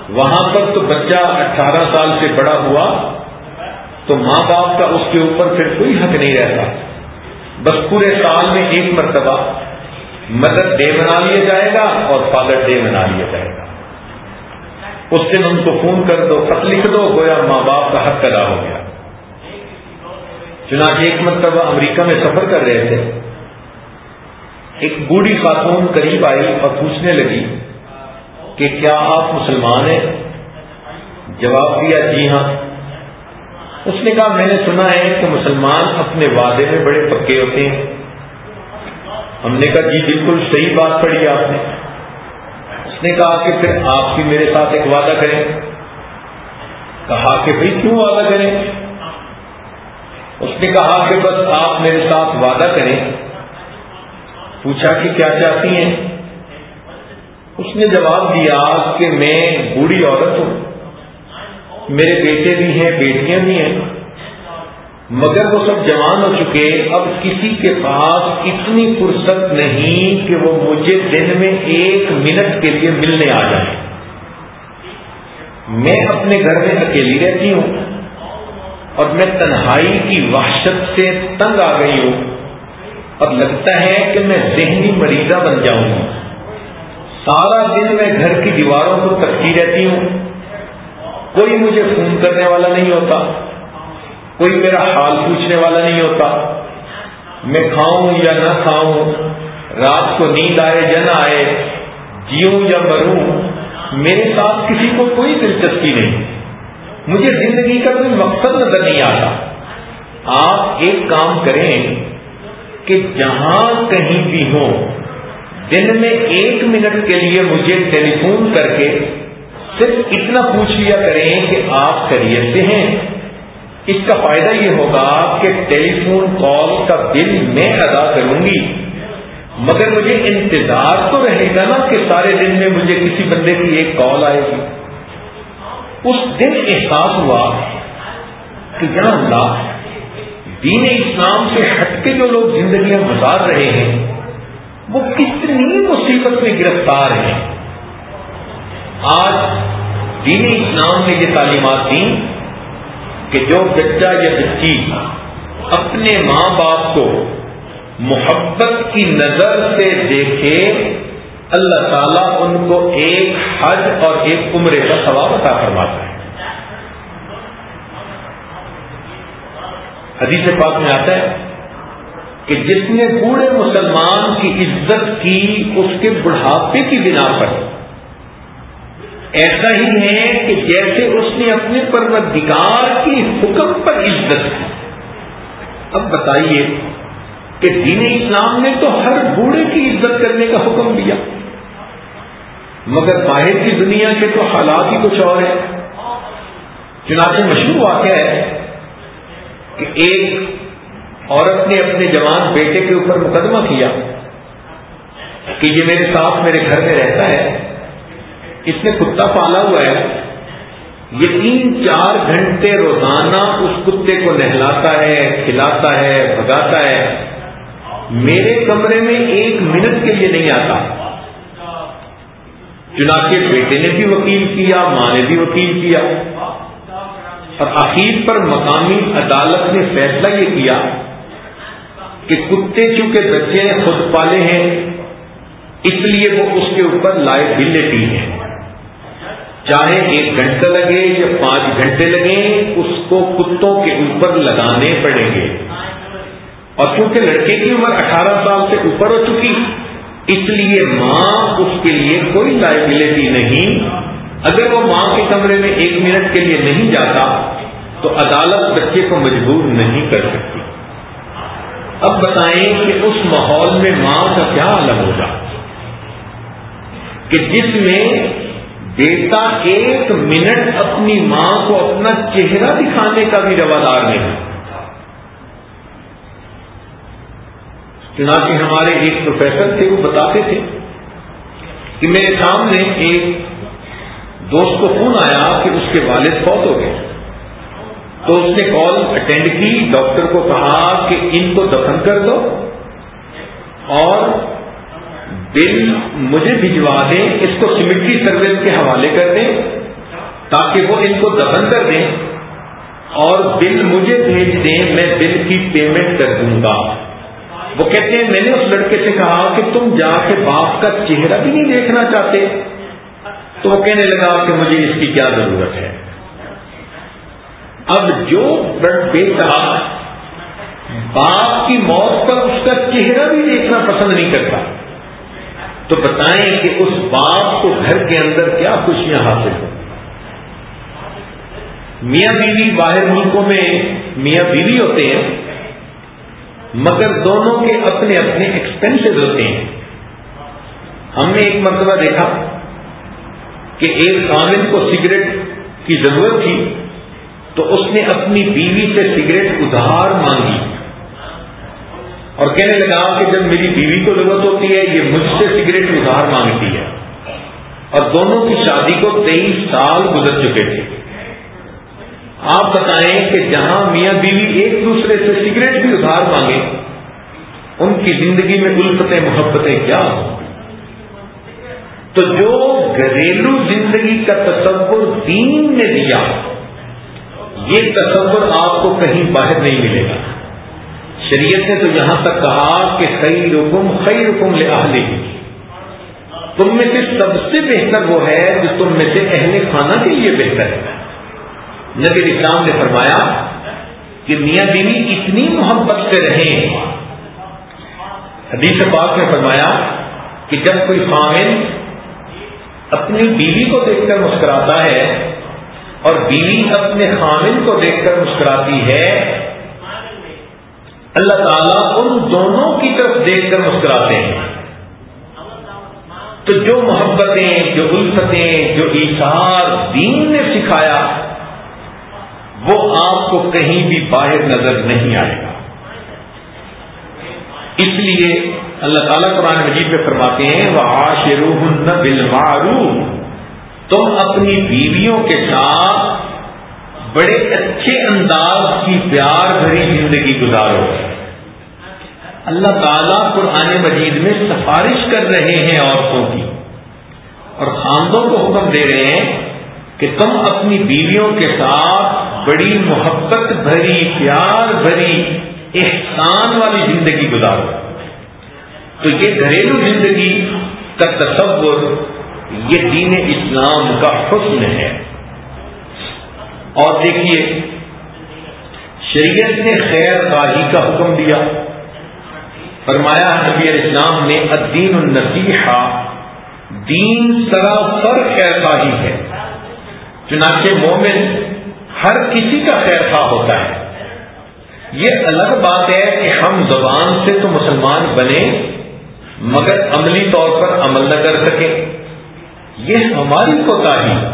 وہاں پر تو بچہ اٹھارہ سال سے بڑا ہوا، تو ماں باپ کا اس کے اوپر پھر کوئی حق نہیں رہتا۔ بس پورے سال میں ایک مرتبہ مدر ڈے بنا لیا جائے گا اور فادر ڈے بنا لیا جائے گا۔ اس دن ان کو فون کر دو، خط لکھ دو، گویا ماں باپ کا حق ادا ہو گیا۔ چنانچہ ایک مرتبہ امریکہ میں سفر کر رہے تھے۔ ایک بوڑھی خاتون قریب آئی اور پوچھنے لگی کہ کیا آپ مسلمان ہیں؟ جواب دیا جی ہاں۔ اس نے کہا، میں نے سنا ہے کہ مسلمان اپنے وعدے میں بڑے پکے ہوتے ہیں۔ ہم نے کہا جی بالکل صحیح بات پڑھی آپ نے۔ اس نے کہا کہ پھر آپ بھی میرے ساتھ ایک وعدہ کریں۔ کہا کہ بھائی، کیوں وعدہ کریں؟ اس نے کہا کہ بس آپ میرے ساتھ وعدہ کریں۔ پوچھا کہ کیا چاہتی ہیں؟ اس نے جواب دیا کہ میں بوڑھی عورت ہوں۔ میرے بیٹے بھی ہیں، بیٹیاں بھی ہیں۔ مگر وہ سب جوان ہو چکے۔ اب کسی کے پاس اتنی فرصت نہیں کہ وہ مجھے دن میں ایک منٹ کے لیے ملنے آ جائے۔ میں اپنے گھر میں اکیلی رہتی ہوں اور میں تنہائی کی وحشت سے تنگ آ گئی ہوں۔ اب لگتا ہے کہ میں ذہنی مریضہ بن جاؤں۔ گی سارا دن میں گھر کی دیواروں کو تکتی رہتی ہوں۔ کوئی مجھے فون کرنے والا نہیں ہوتا۔ کوئی میرا حال پوچھنے والا نہیں ہوتا۔ میں کھاؤں یا نہ کھاؤں، رات کو نیند آئے یا نہ آئے، جیوں یا مروں، میرے ساتھ کسی کو کوئی دلچسپی نہیں۔ مجھے زندگی کا کوئی مقصد نظر نہیں آتا۔ آپ ایک کام کریں کہ جہاں کہیں بھی ہوں دن میں ایک منٹ کے لیے مجھے ٹیلی فون کر کے صرف اتنا پوچھ لیا کریں کہ آپ کریئر سے ہیں۔ اس کا فائدہ یہ ہوگا کہ ٹیلی فون کال کا بل میں ادا کروں گی۔ مگر مجھے انتظار تو رہے گا نا کہ سارے دن میں مجھے کسی بندے کی ایک کال آئے گی۔ اس دن احساس ہوا کہ یا اللہ، دین اسلام سے ہٹ کے جو لوگ زندگیاں گزار رہے ہیں وہ کتنی مصیبت میں گرفتار ہیں۔ آج دینی اسلام نے یہ تعلیمات دی کہ جو بچہ یا بچی اپنے ماں باپ کو محبت کی نظر سے دیکھے، اللہ تعالیٰ ان کو ایک حج اور ایک عمرے کا ثواب عطا فرماتا ہے۔ حدیث پاک میں آتا ہے کہ جس نے بوڑھے مسلمان کی عزت کی اس کے بڑھاپے کی بنا پر۔ ایسا ہی ہے کہ جیسے اس نے اپنے پروردگار کی حکم پر عزت کی۔ اب بتائیے کہ دین اسلام نے تو ہر بوڑھے کی عزت کرنے کا حکم دیا، مگر باہر کی دنیا کے تو حالات ہی کچھ اور ہیں۔ چنانچہ مشہور واقعہ ہے کہ ایک عورت نے اپنے جوان بیٹے کے اوپر مقدمہ کیا کہ یہ میرے ساتھ میرے گھر میں رہتا ہے، اس نے کتا پالا ہوا ہے یہ تین چار گھنٹے روزانہ اس کتے کو نہلاتا ہے، کھلاتا ہے، بھگاتا ہے۔ میرے کمرے میں ایک منٹ کے لیے نہیں آتا۔ چنانچہ بیٹے نے بھی وکیل کیا، ماں نے بھی وکیل کیا۔ اور آخر پر مقامی عدالت نے فیصلہ یہ کیا کہ کتے چونکہ بچے نے خود پالے ہیں، اس لیے وہ اس کے اوپر لائبلٹی ہے چاہے ایک گھنٹہ لگے یا پانچ گھنٹے لگے، اس کو کتوں کے اوپر لگانے پڑیں گے۔ اور کیونکہ لڑکے کی عمر اٹھارہ سال سے اوپر ہو چکی، اس لیے ماں اس کے لیے کوئی لائبلٹی نہیں۔ اگر وہ ماں کے کمرے میں ایک منٹ کے لیے نہیں جاتا، تو عدالت بچے کو مجبور نہیں کر سکتی۔ اب بتائیں کہ اس ماحول میں ماں کا کیا الگ ہوگا؟ کہ جس میں بیٹا ایک منٹ اپنی ماں کو اپنا چہرہ دکھانے کا بھی روادار نہیں چنانچہ ہمارے ایک پروفیسر تھے، وہ بتاتے تھے کہ میرے سامنے ایک دوست کو فون آیا کہ اس کے والد فوت ہو گئے۔ تو اس نے کال اٹینڈ کی ڈاکٹر کو کہا کہ ان کو دفن کر دو اور بل مجھے بھجوا دیں، اس کو سیمیٹری سروس کے حوالے کر دیں تاکہ وہ ان کو دفن کر دیں اور بل مجھے بھیج دیں، میں بل کی پیمنٹ کر دوں گا۔ وہ کہتے ہیں، میں نے اس لڑکے سے کہا کہ تم جا کے باپ کا چہرہ بھی نہیں دیکھنا چاہتے۔ تو وہ کہنے لگا کہ مجھے اس کی کیا ضرورت ہے۔ اب جو بیٹا باپ کی موت پر اس کا چہرہ بھی دیکھنا پسند نہیں کرتا۔ تو بتائیں کہ اس باپ کو گھر کے اندر کیا خوشیاں حاصل ہوں۔ میاں بیوی باہر ملکوں میں میاں بیوی ہوتے ہیں، مگر دونوں کے اپنے اپنے ایکسپینسز ہوتے ہیں۔ ہم نے ایک مرتبہ دیکھا کہ ایک خامد کو سگریٹ کی ضرورت تھی۔ تو اس نے اپنی بیوی سے سگریٹ ادھار مانگی اور کہنے لگا کہ جب میری بیوی کو ضرورت ہوتی ہے، یہ مجھ سے سگریٹ ادھار مانگتی ہے۔ اور دونوں کی شادی کو تیئیس سال گزر چکے تھے۔ آپ بتائیں کہ جہاں میاں بیوی ایک دوسرے سے سگریٹ بھی ادھار مانگے ان کی زندگی میں الفتیں، محبتیں کیا ہوں؟ تو جو گھریلو زندگی کا تصور دین نے دیا یہ تصور آپ کو کہیں باہر نہیں ملے گا۔ شریعت نے تو یہاں تک کہا کہ خی رکم خی رکم لے تم میں سے سب سے بہتر وہ ہے جو تم میں سے اہل خانہ کے لیے بہتر ہے۔ نبی اسلام نے فرمایا کہ میاں بیوی اتنی محبت سے رہیں۔ حدیث پاک نے فرمایا کہ جب کوئی خامن اپنی بیوی کو دیکھ کر مسکراتا ہے اور بیوی اپنے خامن کو دیکھ کر مسکراتی ہے۔ اللہ تعالیٰ ان دونوں کی طرف دیکھ کر مسکراتے ہیں۔ تو جو محبتیں، جو الفتیں، جو ایشار دین نے سکھایا، وہ آپ کو کہیں بھی باہر نظر نہیں آئے گا۔ اس لیے اللہ تعالیٰ قرآن مجید میں فرماتے ہیں وہ آشرو تم اپنی بیویوں کے ساتھ بڑے اچھے انداز کی پیار بھری زندگی گزارو۔ اللہ تعالیٰ قرآن مجید میں سفارش کر رہے ہیں عورتوں کی۔ اور خاندوں کو حکم دے رہے ہیں کہ تم اپنی بیویوں کے ساتھ بڑی محبت بھری، پیار بھری، احسان والی زندگی گزارو۔ تو یہ گھریلو زندگی کا تصور یہ دین اسلام کا حسن ہے۔ اور دیکھیے، شریعت نے خیر خاہی کا حکم دیا۔ فرمایا، نبی اسلام نے، الدین النصیحہ دین سراسر خیر خواہی ہے۔ چنانچہ مومن ہر کسی کا خیر خواہ ہوتا ہے۔ یہ الگ بات ہے کہ ہم زبان سے تو مسلمان بنے، مگر عملی طور پر عمل نہ کر سکیں۔ یہ ہماری کوتا ہی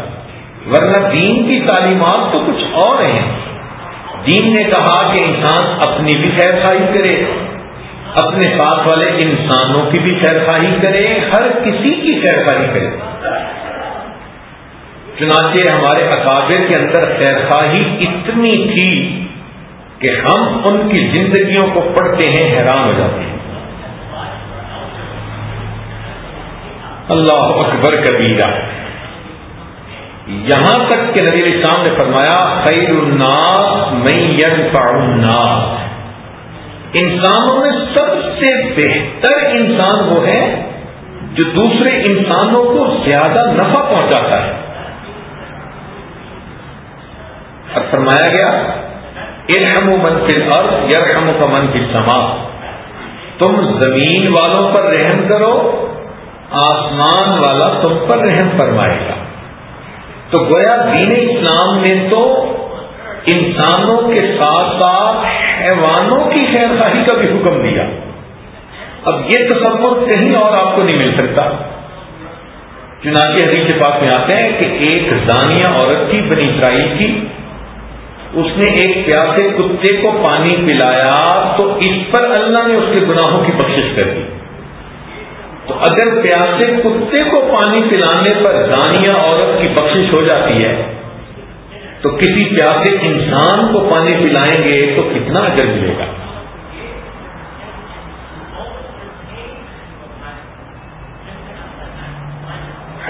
ورنہ دین کی تعلیمات تو کچھ اور ہیں۔ دین نے کہا کہ انسان اپنی بھی خیر خواہی کرے، اپنے ساتھ والے انسانوں کی بھی خیر خواہی کرے، ہر کسی کی خیر خواہی کرے۔ چنانچہ ہمارے اکابر کے اندر خیر خواہی اتنی تھی کہ ہم ان کی زندگیوں کو پڑھتے ہیں، حیران ہو جاتے ہیں۔ اللہ اکبر کبیرہ یہاں تک کہ نبی اسلام نے فرمایا، خیر الناس میں الناس۔ انسانوں میں سب سے بہتر انسان وہ ہے جو دوسرے انسانوں کو زیادہ نفع پہنچاتا ہے۔ اور فرمایا گیا ارحم و منفل ارض یرحم کا منفل سما تم زمین والوں پر رحم کرو آسمان والا تم پر رحم فرمائے گا۔ تو گویا دین اسلام نے تو انسانوں کے ساتھ ساتھ حیوانوں کی خیر خواہی کا بھی حکم دیا۔ اب یہ تصور کہیں اور آپ کو نہیں مل سکتا۔ چنانچہ حدیث کے پاس میں آتے ہیں کہ ایک زانیہ عورت تھی بنی اسرائیل کی۔ اس نے ایک پیاسے کتے کو پانی پلایا تو اس پر اللہ نے اس کے گناہوں کی بخشش کر دی۔ تو اگر پیاسے کتے کو پانی پلانے پر دانیا عورت کی بخشش ہو جاتی ہے، تو کسی پیاسے انسان کو پانی پلائیں گے تو کتنا اجر ملے گا؟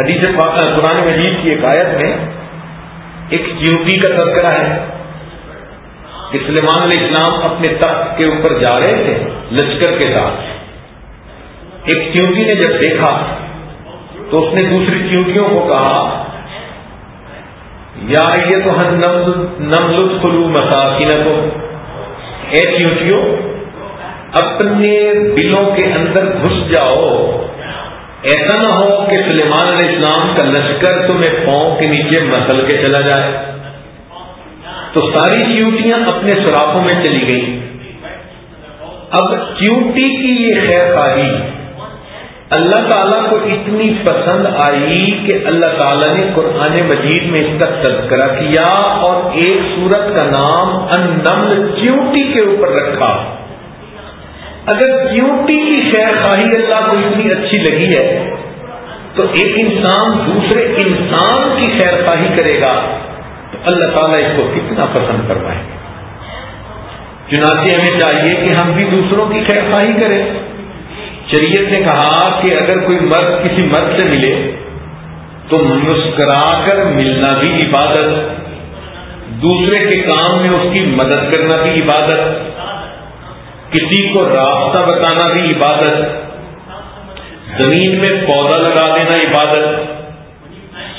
حدیث قرآن مجید کی ایک آیت میں ایک چیوٹی کا تذکرہ ہے۔ کہ سلیمان علیہ السلام اپنے تخت کے اوپر جا رہے تھے لشکر کے ساتھ۔ ایک چیونٹی نے جب دیکھا تو اس نے دوسری چیونٹیوں کو کہا، یا یہ تو ہم نم لطف خلو مساکین کو اے چیونٹیوں اپنے دلوں کے اندر گھس جاؤ۔ ایسا نہ ہو کہ سلیمان علیہ السلام کا لشکر تمہیں پاؤں کے نیچے مسل کے چلا جائے۔ تو ساری چیوٹیاں اپنے سوراخوں میں چلی گئی اب چیوٹی کی یہ خیر خواہی اللہ تعالیٰ کو اتنی پسند آئی کہ اللہ تعالیٰ نے قرآن مجید میں اس کا تذکرہ کیا اور ایک سورت کا نام ان چیوٹی کے اوپر رکھا۔ اگر چیوٹی کی خیر خواہی اللہ کو اتنی اچھی لگی ہے، تو ایک انسان دوسرے انسان کی خیر خواہی کرے گا، تو اللہ تعالیٰ اس کو کتنا پسند کروائیں گے چنانچہ ہمیں چاہیے کہ ہم بھی دوسروں کی خیر خواہی کریں۔ شریعت نے کہا کہ اگر کوئی مرد کسی مرد سے ملے تو مسکرا کر ملنا بھی عبادت، دوسرے کے کام میں اس کی مدد کرنا بھی عبادت، کسی کو راستہ بتانا بھی عبادت، زمین میں پودا لگا دینا عبادت،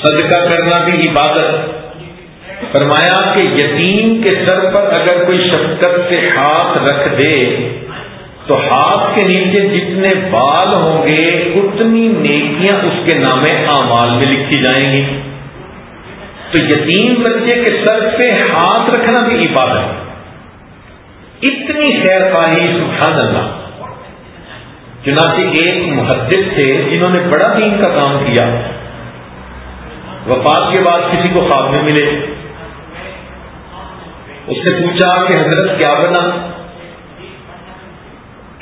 صدقہ کرنا بھی عبادت۔ فرمایا کہ یتیم کے سر پر اگر کوئی شفقت سے ہاتھ رکھ دے تو ہاتھ کے نیچے جتنے بال ہوں گے، اتنی نیکیاں اس کے نام اعمال میں لکھی جائیں گی۔ تو یتیم بچے کے سر پہ ہاتھ رکھنا بھی عبادت اتنی خیر خواہی، سبحان اللہ۔ چنانچہ ایک محدث تھے جنہوں نے بڑا دین کا کام کیا۔ وفات کے بعد کسی کو خواب میں ملے۔ اس نے پوچھا کہ حضرت کیا بنا؟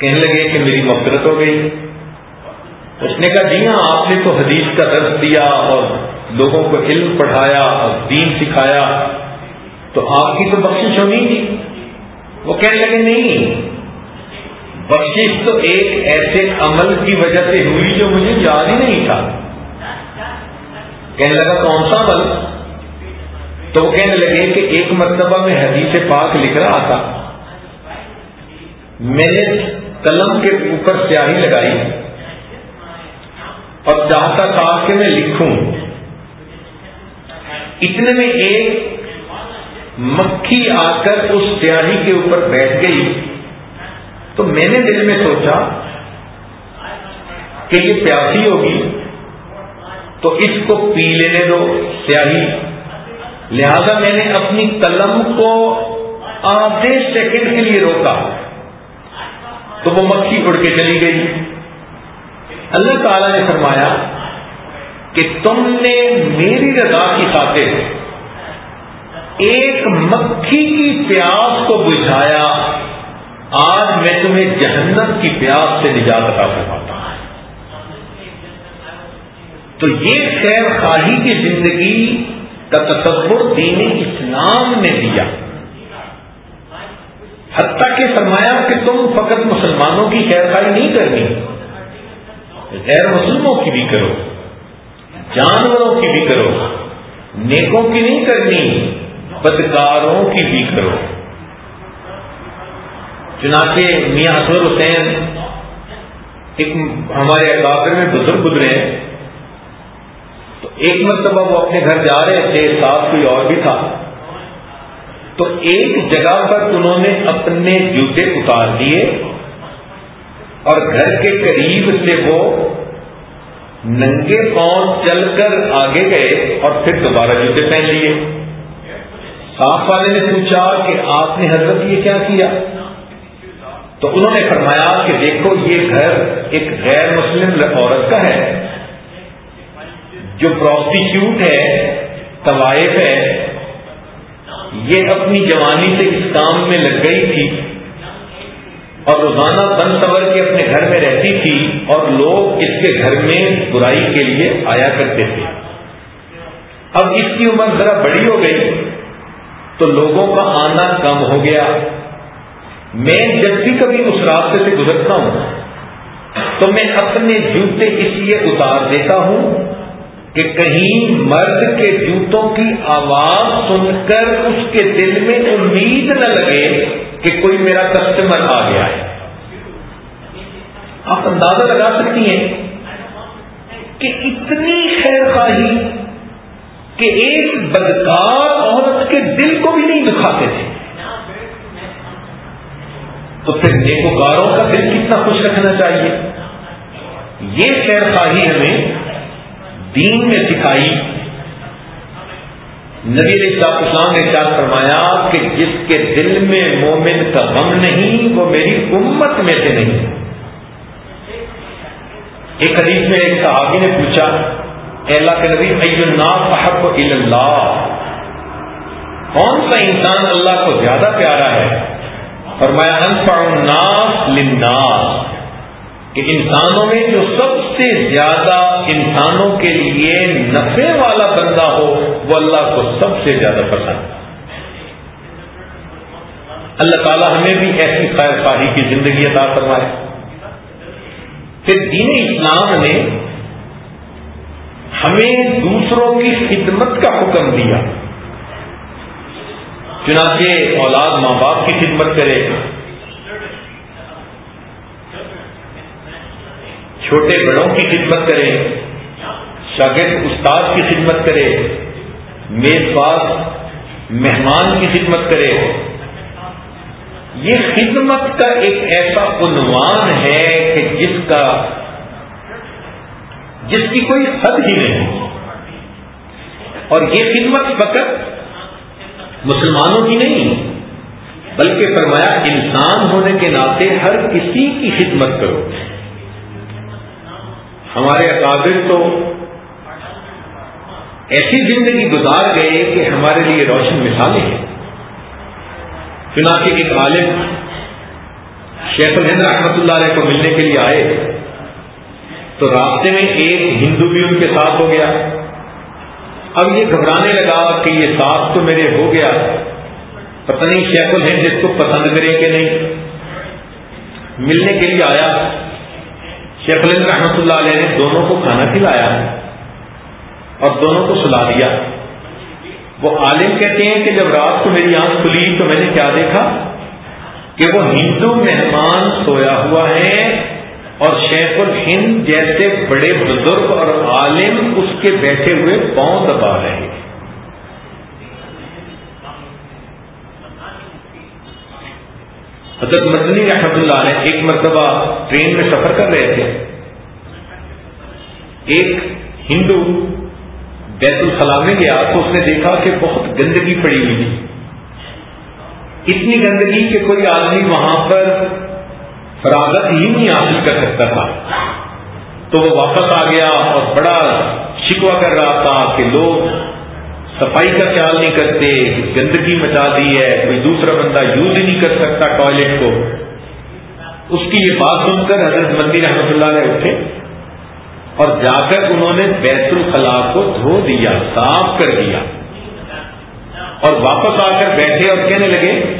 کہنے لگے کہ میری مفرت ہو گئی۔ اس نے کہا جی ہاں آپ نے تو حدیث کا درس دیا اور لوگوں کو علم پڑھایا اور دین سکھایا۔ تو آپ کی تو بخشش ہونی تھی۔ وہ کہنے لگے، نہیں۔ بخشش تو ایک ایسے عمل کی وجہ سے ہوئی جو مجھے یاد ہی نہیں تھا۔ کہنے لگا، کون سا عمل؟ تو وہ کہنے لگے کہ ایک مرتبہ میں حدیث پاک لکھ رہا تھا۔ میں نے قلم کے اوپر سیاہی لگائی اور چاہتا تھا کہ میں لکھوں، اتنے میں ایک مکھی آ کر اس سیاہی کے اوپر بیٹھ گئی۔ تو میں نے دل میں سوچا کہ یہ پیاسی ہوگی، تو اس کو پی لینے دو سیاہی۔ لہذا میں نے اپنی قلم کو آدھے سیکنڈ کے لیے روکا۔ تو وہ مکھی اڑ کے چلی گئی۔ اللہ تعالی نے فرمایا کہ تم نے میری رضا کی خاطر ایک مکھی کی پیاس کو بجھایا۔ آج میں تمہیں جہنم کی پیاس سے نجات عطا کرواتا ہوں۔ تو یہ خیر خواہی کی زندگی کا تصور دین اسلام نے دیا۔ حتیٰ کہ فرمایا کہ تم فقط مسلمانوں کی خیر خائی نہیں کرنی، غیر مسلموں کی بھی کرو، جانوروں کی بھی کرو، نیکوں کی نہیں کرنی، بدکاروں کی بھی کرو۔ چنانچہ میاں حسر حسین ایک ہمارے اکابر میں بزرگ گزرے ہیں، تو ایک مرتبہ وہ اپنے گھر جا رہے تھے، ساتھ کوئی اور بھی تھا۔ تو ایک جگہ پر انہوں نے اپنے جوتے اتار دیے اور گھر کے قریب سے وہ ننگے پاؤں چل کر آگے گئے اور پھر دوبارہ جوتے پہن لیے۔ صاف والے نے پوچھا کہ آپ نے حضرت یہ کیا کیا؟ تو انہوں نے فرمایا کہ دیکھو، یہ گھر ایک غیر مسلم عورت کا ہے، جو پروسٹیچیوٹ ہے، طوائف ہے یہ اپنی جوانی سے اس کام میں لگ گئی تھی اور روزانہ بن سور کے اپنے گھر میں رہتی تھی اور لوگ اس کے گھر میں برائی کے لیے آیا کرتے تھے۔ اب اس کی عمر ذرا بڑی ہو گئی تو لوگوں کا آنا کم ہو گیا۔ میں جب بھی کبھی اس راستے سے گزرتا ہوں تو میں اپنے جوتے اس لیے اتار دیتا ہوں کہ کہیں مرد کے جوتوں کی آواز سن کر اس کے دل میں امید نہ لگے کہ کوئی میرا کسٹمر آ گیا ہے۔ آپ اندازہ لگا سکتی ہیں کہ اتنی خیر خواہی کہ ایک بدکار عورت کے دل کو بھی نہیں دکھاتے تھے۔ تو پھر نیکوکاروں کا دل کتنا خوش رکھنا چاہیے؟ یہ خیر خواہی ہمیں دین میں سکھائی۔ نبی علیہ السلام اسلام نے کیا فرمایا کہ جس کے دل میں مومن کا غم نہیں، وہ میری امت میں سے نہیں۔ ایک حدیث میں ایک صحابی نے پوچھا، اے اللہ کے نبی الناس احب اللہ کون سا انسان اللہ کو زیادہ پیارا ہے؟ فرمایا، انفع الناس للناس۔ کہ انسانوں میں جو سب سے زیادہ انسانوں کے لیے نفے والا بندہ ہو، وہ اللہ کو سب سے زیادہ پسند اللہ تعالیٰ ہمیں بھی ایسی خیر خواہی کی زندگی عطا کروائے پھر دین اسلام نے ہمیں دوسروں کی خدمت کا حکم دیا۔ چنانچہ اولاد ماں باپ کی خدمت کرے۔ چھوٹے بڑوں کی خدمت کرے، شاگرد استاد کی خدمت کرے، میزباز مہمان کی خدمت کرے۔ یہ خدمت کا ایک ایسا عنوان ہے کہ جس کا جس کی کوئی حد ہی نہیں۔ اور یہ خدمت فقط مسلمانوں کی نہیں، بلکہ فرمایا انسان ہونے کے ناطے ہر کسی کی خدمت کرو۔ ہمارے اکابر تو ایسی زندگی گزار گئے کہ ہمارے لیے روشن مثالیں ہیں۔ چنانچہ ایک عالم شیخ الہند رحمت اللہ علیہ کو ملنے کے لیے آئے تو راستے میں ایک ہندو بھی ان کے ساتھ ہو گیا۔ اب یہ گھبرانے لگا کہ یہ ساتھ تو میرے ہو گیا۔ پتہ نہیں شیخ الہند جس کو پسند کریں کہ نہیں۔ ملنے کے لیے آیا۔ شیخ الند رحمۃ اللہ علیہ نے دونوں کو کھانا کھلایا اور دونوں کو سلا دیا۔ وہ عالم کہتے ہیں کہ جب رات کو میری آنکھ کھلی تو میں نے کیا دیکھا؟ کہ وہ ہندو مہمان سویا ہوا ہے اور شیخ الہند جیسے بڑے بزرگ اور عالم اس کے بیٹھے ہوئے پاؤں دبا رہے ہیں۔ حضرت مدنی رحمت اللہ نے ایک مرتبہ ٹرین میں سفر کر رہے تھے۔ ایک ہندو بیت الخلا میں گیا تو اس نے دیکھا کہ بہت گندگی پڑی ہوئی تھی۔ اتنی گندگی کہ کوئی آدمی وہاں پر فراغت ہی نہیں حاصل کر سکتا تھا۔ تو وہ واپس آ گیا اور بڑا شکوا کر رہا تھا کہ لوگ صفائی کا خیال نہیں کرتے، گندگی مچا دی ہے، کوئی دوسرا بندہ یوز ہی نہیں کر سکتا ٹوائلٹ کو۔ اس کی یہ بات سن کر حضرت مندی رحمت اللہ علیہ اٹھے اور جا کر انہوں نے بیت الخلا کو دھو دیا، صاف کر دیا۔ اور واپس آ کر بیٹھے اور کہنے لگے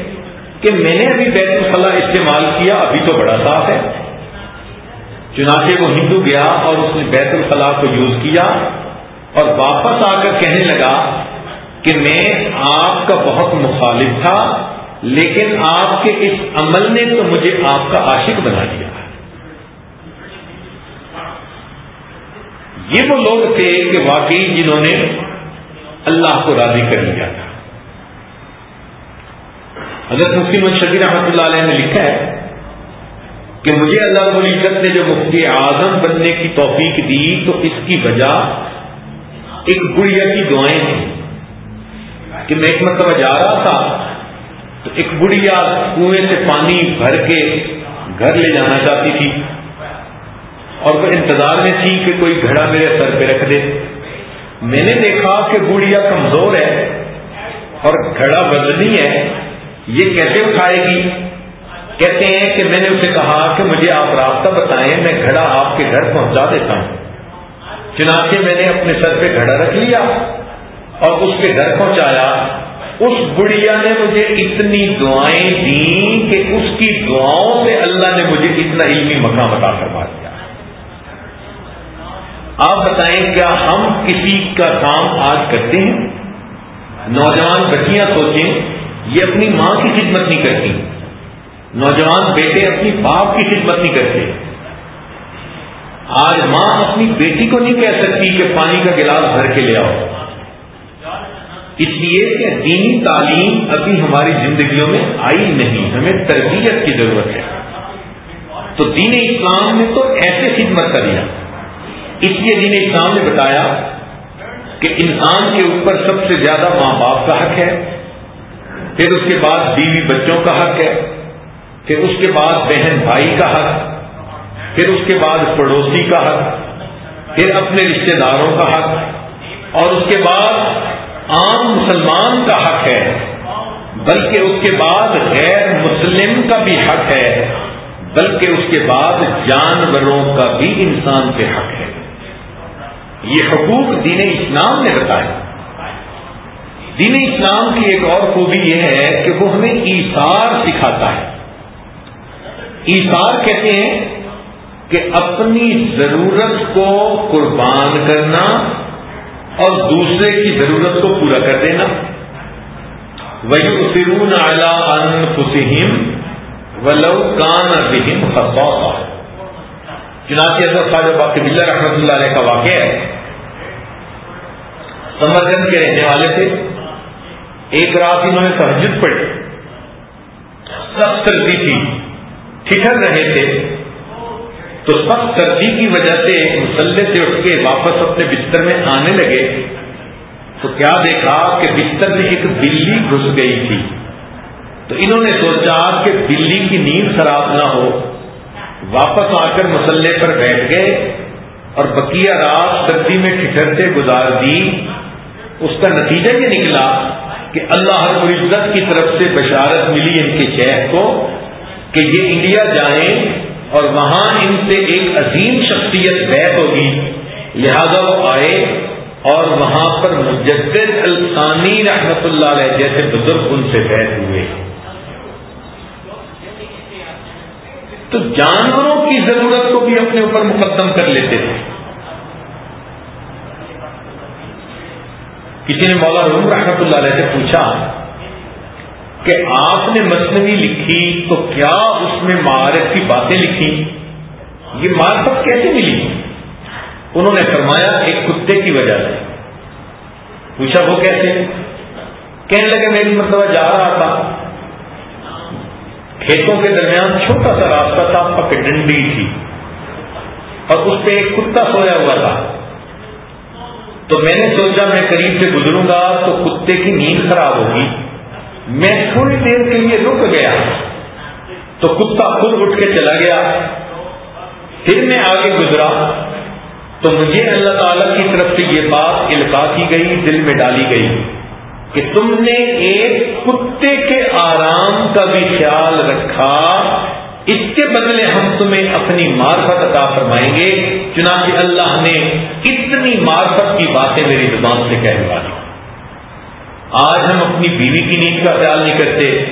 کہ میں نے ابھی بیت الخلا استعمال کیا، ابھی تو بڑا صاف ہے۔ چنانچہ وہ ہندو گیا اور اس نے بیت الخلا کو یوز کیا اور واپس آ کر کہنے لگا کہ میں آپ کا بہت مخالف تھا، لیکن آپ کے اس عمل نے تو مجھے آپ کا عاشق بنا دیا۔ یہ وہ لوگ تھے کہ واقعی جنہوں نے اللہ کو راضی کر لیا تھا۔ حضرت مسلم شبیر رحمۃ اللہ علیہ نے لکھا ہے کہ مجھے اللہ رب العزت نے جو مفتی اعظم بننے کی توفیق دی تو اس کی وجہ ایک گڑیا کی دعائیں تھیں۔ کہ میں ایک مرتبہ جا رہا تھا تو ایک بڑھیا کنویں سے پانی بھر کے گھر لے جانا چاہتی تھی اور وہ انتظار میں تھی کہ کوئی گھڑا میرے سر پہ رکھ دے۔ میں نے دیکھا کہ بڑھیا کمزور ہے اور گھڑا وزنی ہے۔ یہ کیسے اٹھائے گی؟ کہتے ہیں کہ میں نے اسے کہا کہ مجھے آپ راستہ بتائیں، میں گھڑا آپ کے گھر پہنچا دیتا ہوں۔ چنانچہ میں نے اپنے سر پہ گھڑا رکھ لیا۔ اور اس کے گھر پہنچایا، اس بڑھیا نے مجھے اتنی دعائیں دیں کہ اس کی دعاؤں سے اللہ نے مجھے اتنا علمی مقام عطا کروا دیا۔ آپ بتائیں کیا ہم کسی کا کام آج کرتے ہیں؟ نوجوان بچیاں سوچیں، یہ اپنی ماں کی خدمت نہیں کرتی۔ نوجوان بیٹے اپنی باپ کی خدمت نہیں کرتے۔ آج ماں اپنی بیٹی کو نہیں کہہ سکتی کہ پانی کا گلاس بھر کے لے آؤ۔ اس لیے کہ دینی تعلیم ابھی ہماری زندگیوں میں آئی نہیں، ہمیں تربیت کی ضرورت ہے۔ تو دین اسلام نے تو ایسے خدمت کر دیا اس لیے دین اسلام نے بتایا کہ انسان کے اوپر سب سے زیادہ ماں باپ کا حق ہے، پھر اس کے بعد بیوی بچوں کا حق ہے، پھر اس کے بعد بہن بھائی کا حق، پھر اس کے بعد پڑوسی کا حق، پھر اپنے رشتے داروں کا حق، اور اس کے بعد عام مسلمان کا حق ہے، بلکہ اس کے بعد غیر مسلم کا بھی حق ہے، بلکہ اس کے بعد جانوروں کا بھی انسان پہ حق ہے۔ یہ حقوق دین اسلام نے بتایا دین اسلام کی ایک اور خوبی یہ ہے کہ وہ ہمیں ایثار سکھاتا ہے۔ ایثار کہتے ہیں کہ اپنی ضرورت کو قربان کرنا اور دوسرے کی ضرورت کو پورا کر دینا۔ وہی فرون اعلی ان خسم ولو کان بہم خبا چنانچہ حضرت خواجہ باقی بلّہ رحمۃ اللہ علیہ کا واقعہ ہے سمرگن کے رہنے والے تھے۔ ایک رات انہوں نے تہجد پڑی سخت سردی تھی ٹھٹر رہے تھے۔ تو سخت سردی کی وجہ سے مسلح سے اٹھ کے واپس اپنے بستر میں آنے لگے۔ تو کیا دیکھا کہ بستر میں ایک بلی گھس گئی تھی۔ تو انہوں نے سوچا کہ بلی کی نیند خراب نہ ہو۔ واپس آ کر مسلح پر بیٹھ گئے اور بقیہ رات سردی میں ٹھٹرتے گزار دی۔ اس کا نتیجہ یہ نکلا کہ اللہ ہر العزت کی طرف سے بشارت ملی ان کے شہر کو کہ یہ انڈیا جائیں اور وہاں ان سے ایک عظیم شخصیت بیت ہوگی۔ لہذا وہ آئے اور وہاں پر مجدد الثانی رحمت اللہ علیہ جیسے بزرگ ان سے بیت ہوئے۔ تو جانوروں کی ضرورت کو بھی اپنے اوپر مقدم کر لیتے تھے کسی نے مولا روم رحمت اللہ علیہ سے پوچھا کہ آپ نے مصنوعی لکھی تو کیا اس میں معارف کی باتیں لکھی؟ یہ معرفت کیسے ملی؟ انہوں نے فرمایا ایک کتے کی وجہ سے۔ پوچھا وہ کیسے؟ کہنے لگے میری مرتبہ جا رہا تھا۔ کھیتوں کے درمیان چھوٹا سا راستہ تھا پک ڈنڈی تھی۔ اور اس پہ ایک کتا سویا ہوا تھا۔ تو میں نے سوچا میں قریب سے گزروں گا تو کتے کی نیند خراب ہوگی۔ میں تھوڑی دیر کے لیے رک گیا تو کتا خود اٹھ کے چلا گیا۔ پھر میں آگے گزرا۔ تو مجھے اللہ تعالی کی طرف سے یہ بات القا کی گئی، دل میں ڈالی گئی کہ تم نے ایک کتے کے آرام کا بھی خیال رکھا۔ اس کے بدلے ہم تمہیں اپنی معرفت عطا فرمائیں گے۔ چنانچہ اللہ نے اتنی معرفت کی باتیں میری زبان سے کہنے والی۔ آج ہم اپنی بیوی کی نیند کا خیال نہیں کرتے،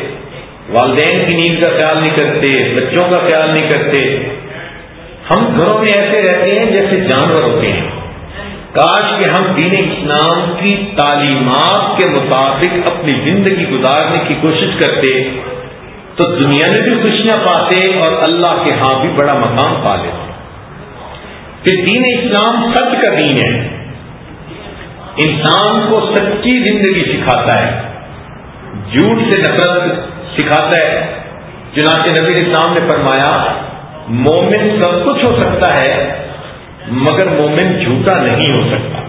والدین کی نیند کا خیال نہیں کرتے، بچوں کا خیال نہیں کرتے۔ ہم گھروں میں ایسے رہتے ہیں جیسے جانور ہوتے ہیں۔ کاش کہ ہم دین اسلام کی تعلیمات کے مطابق اپنی زندگی گزارنے کی کوشش کرتے، تو دنیا میں بھی خوشیاں پاتے اور اللہ کے ہاں بھی بڑا مقام پا لیتے۔ کہ دین اسلام سچ کا دین ہے انسان کو سچی زندگی سکھاتا ہے۔ جھوٹ سے نفرت سکھاتا ہے۔ چنانچہ نبی اسلام نے فرمایا، مومن سب کچھ ہو سکتا ہے، مگر مومن جھوٹا نہیں ہو سکتا۔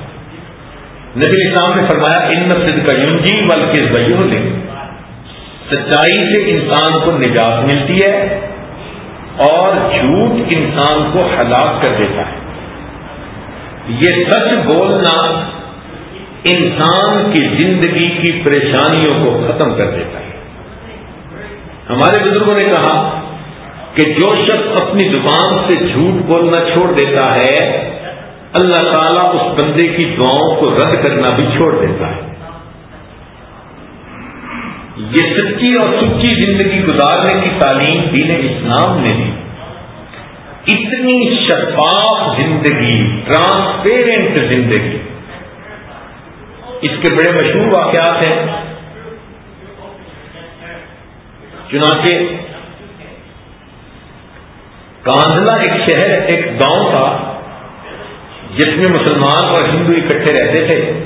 نبی اسلام نے فرمایا، ان صد کا یونجی بلکہ بھائیوں نے سچائی سے انسان کو نجات ملتی ہے اور جھوٹ انسان کو ہلاک کر دیتا ہے۔ یہ سچ بولنا انسان کی زندگی کی پریشانیوں کو ختم کر دیتا ہے۔ ہمارے بزرگوں نے کہا کہ جو شخص اپنی زبان سے جھوٹ بولنا چھوڑ دیتا ہے، اللہ تعالیٰ اس بندے کی دعاؤں کو رد کرنا بھی چھوڑ دیتا ہے۔ یہ سچی اور سچی زندگی گزارنے کی تعلیم دین اسلام نے دی۔ اتنی شفاف زندگی ٹرانسپیرنٹ زندگی اس کے بڑے مشہور واقعات ہیں۔ چنانچہ کاندلا ایک شہر، ایک گاؤں تھا جس میں مسلمان اور ہندو اکٹھے رہتے تھے۔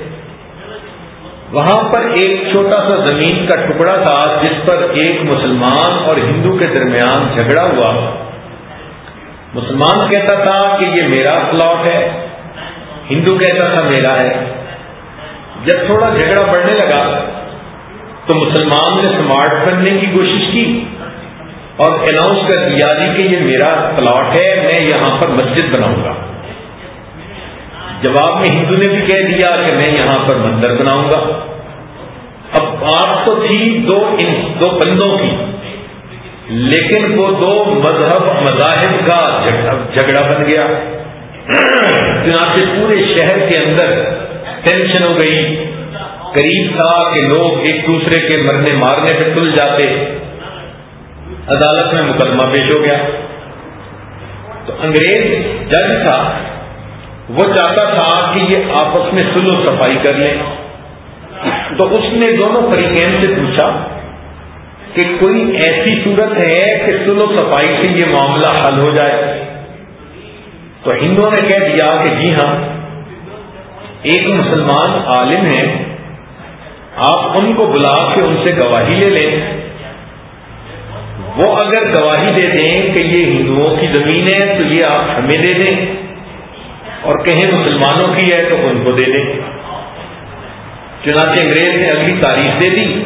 وہاں پر ایک چھوٹا سا زمین کا ٹکڑا تھا جس پر ایک مسلمان اور ہندو کے درمیان جھگڑا ہوا۔ مسلمان کہتا تھا کہ یہ میرا پلاٹ ہے، ہندو کہتا تھا میرا ہے۔ جب تھوڑا جھگڑا بڑھنے لگا تو مسلمان نے سمارٹ بننے کی کوشش کی اور اناؤنس کر دیا جی کہ یہ میرا پلاٹ ہے، میں یہاں پر مسجد بناؤں گا۔ جواب میں ہندو نے بھی کہہ دیا کہ میں یہاں پر مندر بناؤں گا۔ اب بات تو تھی دو ان، دو بندوں کی، لیکن وہ دو مذہب، مذاہب کا جھگڑا بن گیا۔ چنانچہ پورے شہر کے اندر ٹینشن ہو گئی۔ قریب تھا کہ لوگ ایک دوسرے کے مرنے مارنے پہ تل جاتے۔ عدالت میں مقدمہ پیش ہو گیا۔ تو انگریز جج تھا۔ وہ چاہتا تھا کہ یہ آپس میں سلو صفائی کر لیں تو اس نے دونوں فریقین سے پوچھا کہ کوئی ایسی صورت ہے کہ سلو صفائی سے یہ معاملہ حل ہو جائے۔ تو ہندوؤں نے کہہ دیا کہ جی ہاں۔ ایک مسلمان عالم ہے، آپ ان کو بلا کے ان سے گواہی لے لیں۔ وہ اگر گواہی دے دیں کہ یہ ہندوؤں کی زمین ہے، تو یہ آپ ہمیں دے دیں۔ اور کہیں مسلمانوں کی ہے، تو ان کو دے دیں۔ چنانچہ انگریز نے اگلی تاریخ دے دی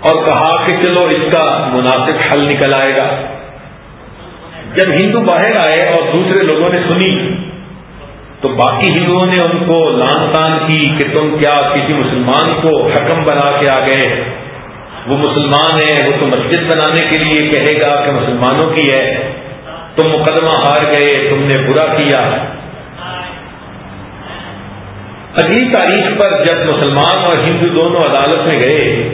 اور کہا کہ چلو اس کا مناسب حل نکل آئے گا۔ جب ہندو باہر آئے اور دوسرے لوگوں نے سنی تو باقی ہندوؤں نے ان کو لان تان کی کہ تم کیا کسی مسلمان کو حکم بنا کے آ گئے وہ مسلمان ہے، وہ تو مسجد بنانے کے لیے کہے گا کہ مسلمانوں کی ہے۔ تم مقدمہ ہار گئے، تم نے برا کیا۔ اگلی تاریخ پر جب مسلمان اور ہندو دونوں عدالت میں گئے،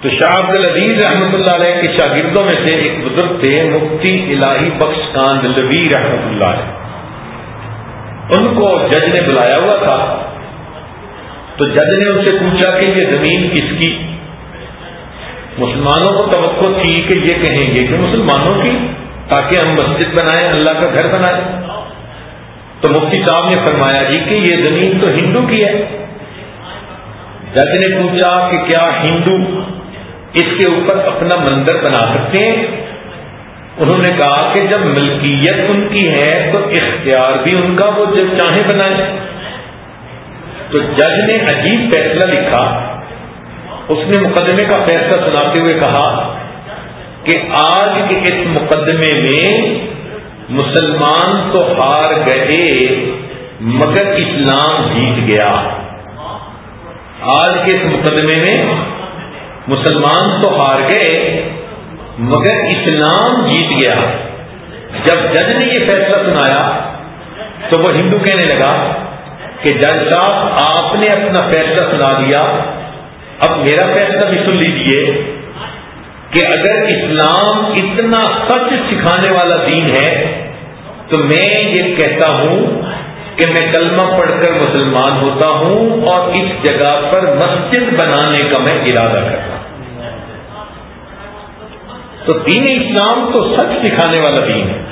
تو شاہ عبد العزیز رحمۃ اللہ علیہ کے شاگردوں میں سے ایک بزرگ تھے، مفتی الہی بخش کان لبی رحمۃ اللہ علیہ۔ ان کو جج نے بلایا ہوا تھا۔ تو جج نے ان سے پوچھا کہ یہ زمین کس کی؟ مسلمانوں کو توقع تھی کہ یہ کہیں گے کہ مسلمانوں کی، تاکہ ہم مسجد بنائیں، اللہ کا گھر بنائیں۔ تو مفتی صاحب نے فرمایا جی کہ یہ زمین تو ہندو کی ہے۔ جج نے پوچھا کہ کیا ہندو اس کے اوپر اپنا مندر بنا سکتے ہیں؟ انہوں نے کہا کہ جب ملکیت ان کی ہے تو اختیار بھی ان کا وہ جب چاہیں بنائے تو جج نے عجیب فیصلہ لکھا۔ اس نے مقدمے کا فیصلہ سناتے ہوئے کہا کہ آج کے اس مقدمے میں مسلمان تو ہار گئے، مگر اسلام جیت گیا۔ آج کے اس مقدمے میں مسلمان تو ہار گئے مگر اسلام جیت گیا۔ جب جج نے یہ فیصلہ سنایا، تو وہ ہندو کہنے لگا کہ جج صاحب، آپ نے اپنا فیصلہ سنا دیا۔ اب میرا فیصلہ بھی سن لیجیے کہ اگر اسلام اتنا سچ سکھانے والا دین ہے، تو میں یہ کہتا ہوں کہ میں کلمہ پڑھ کر مسلمان ہوتا ہوں اور اس جگہ پر مسجد بنانے کا میں ارادہ کرتا ہوں۔ تو دین اسلام تو سچ سکھانے والا دین ہے۔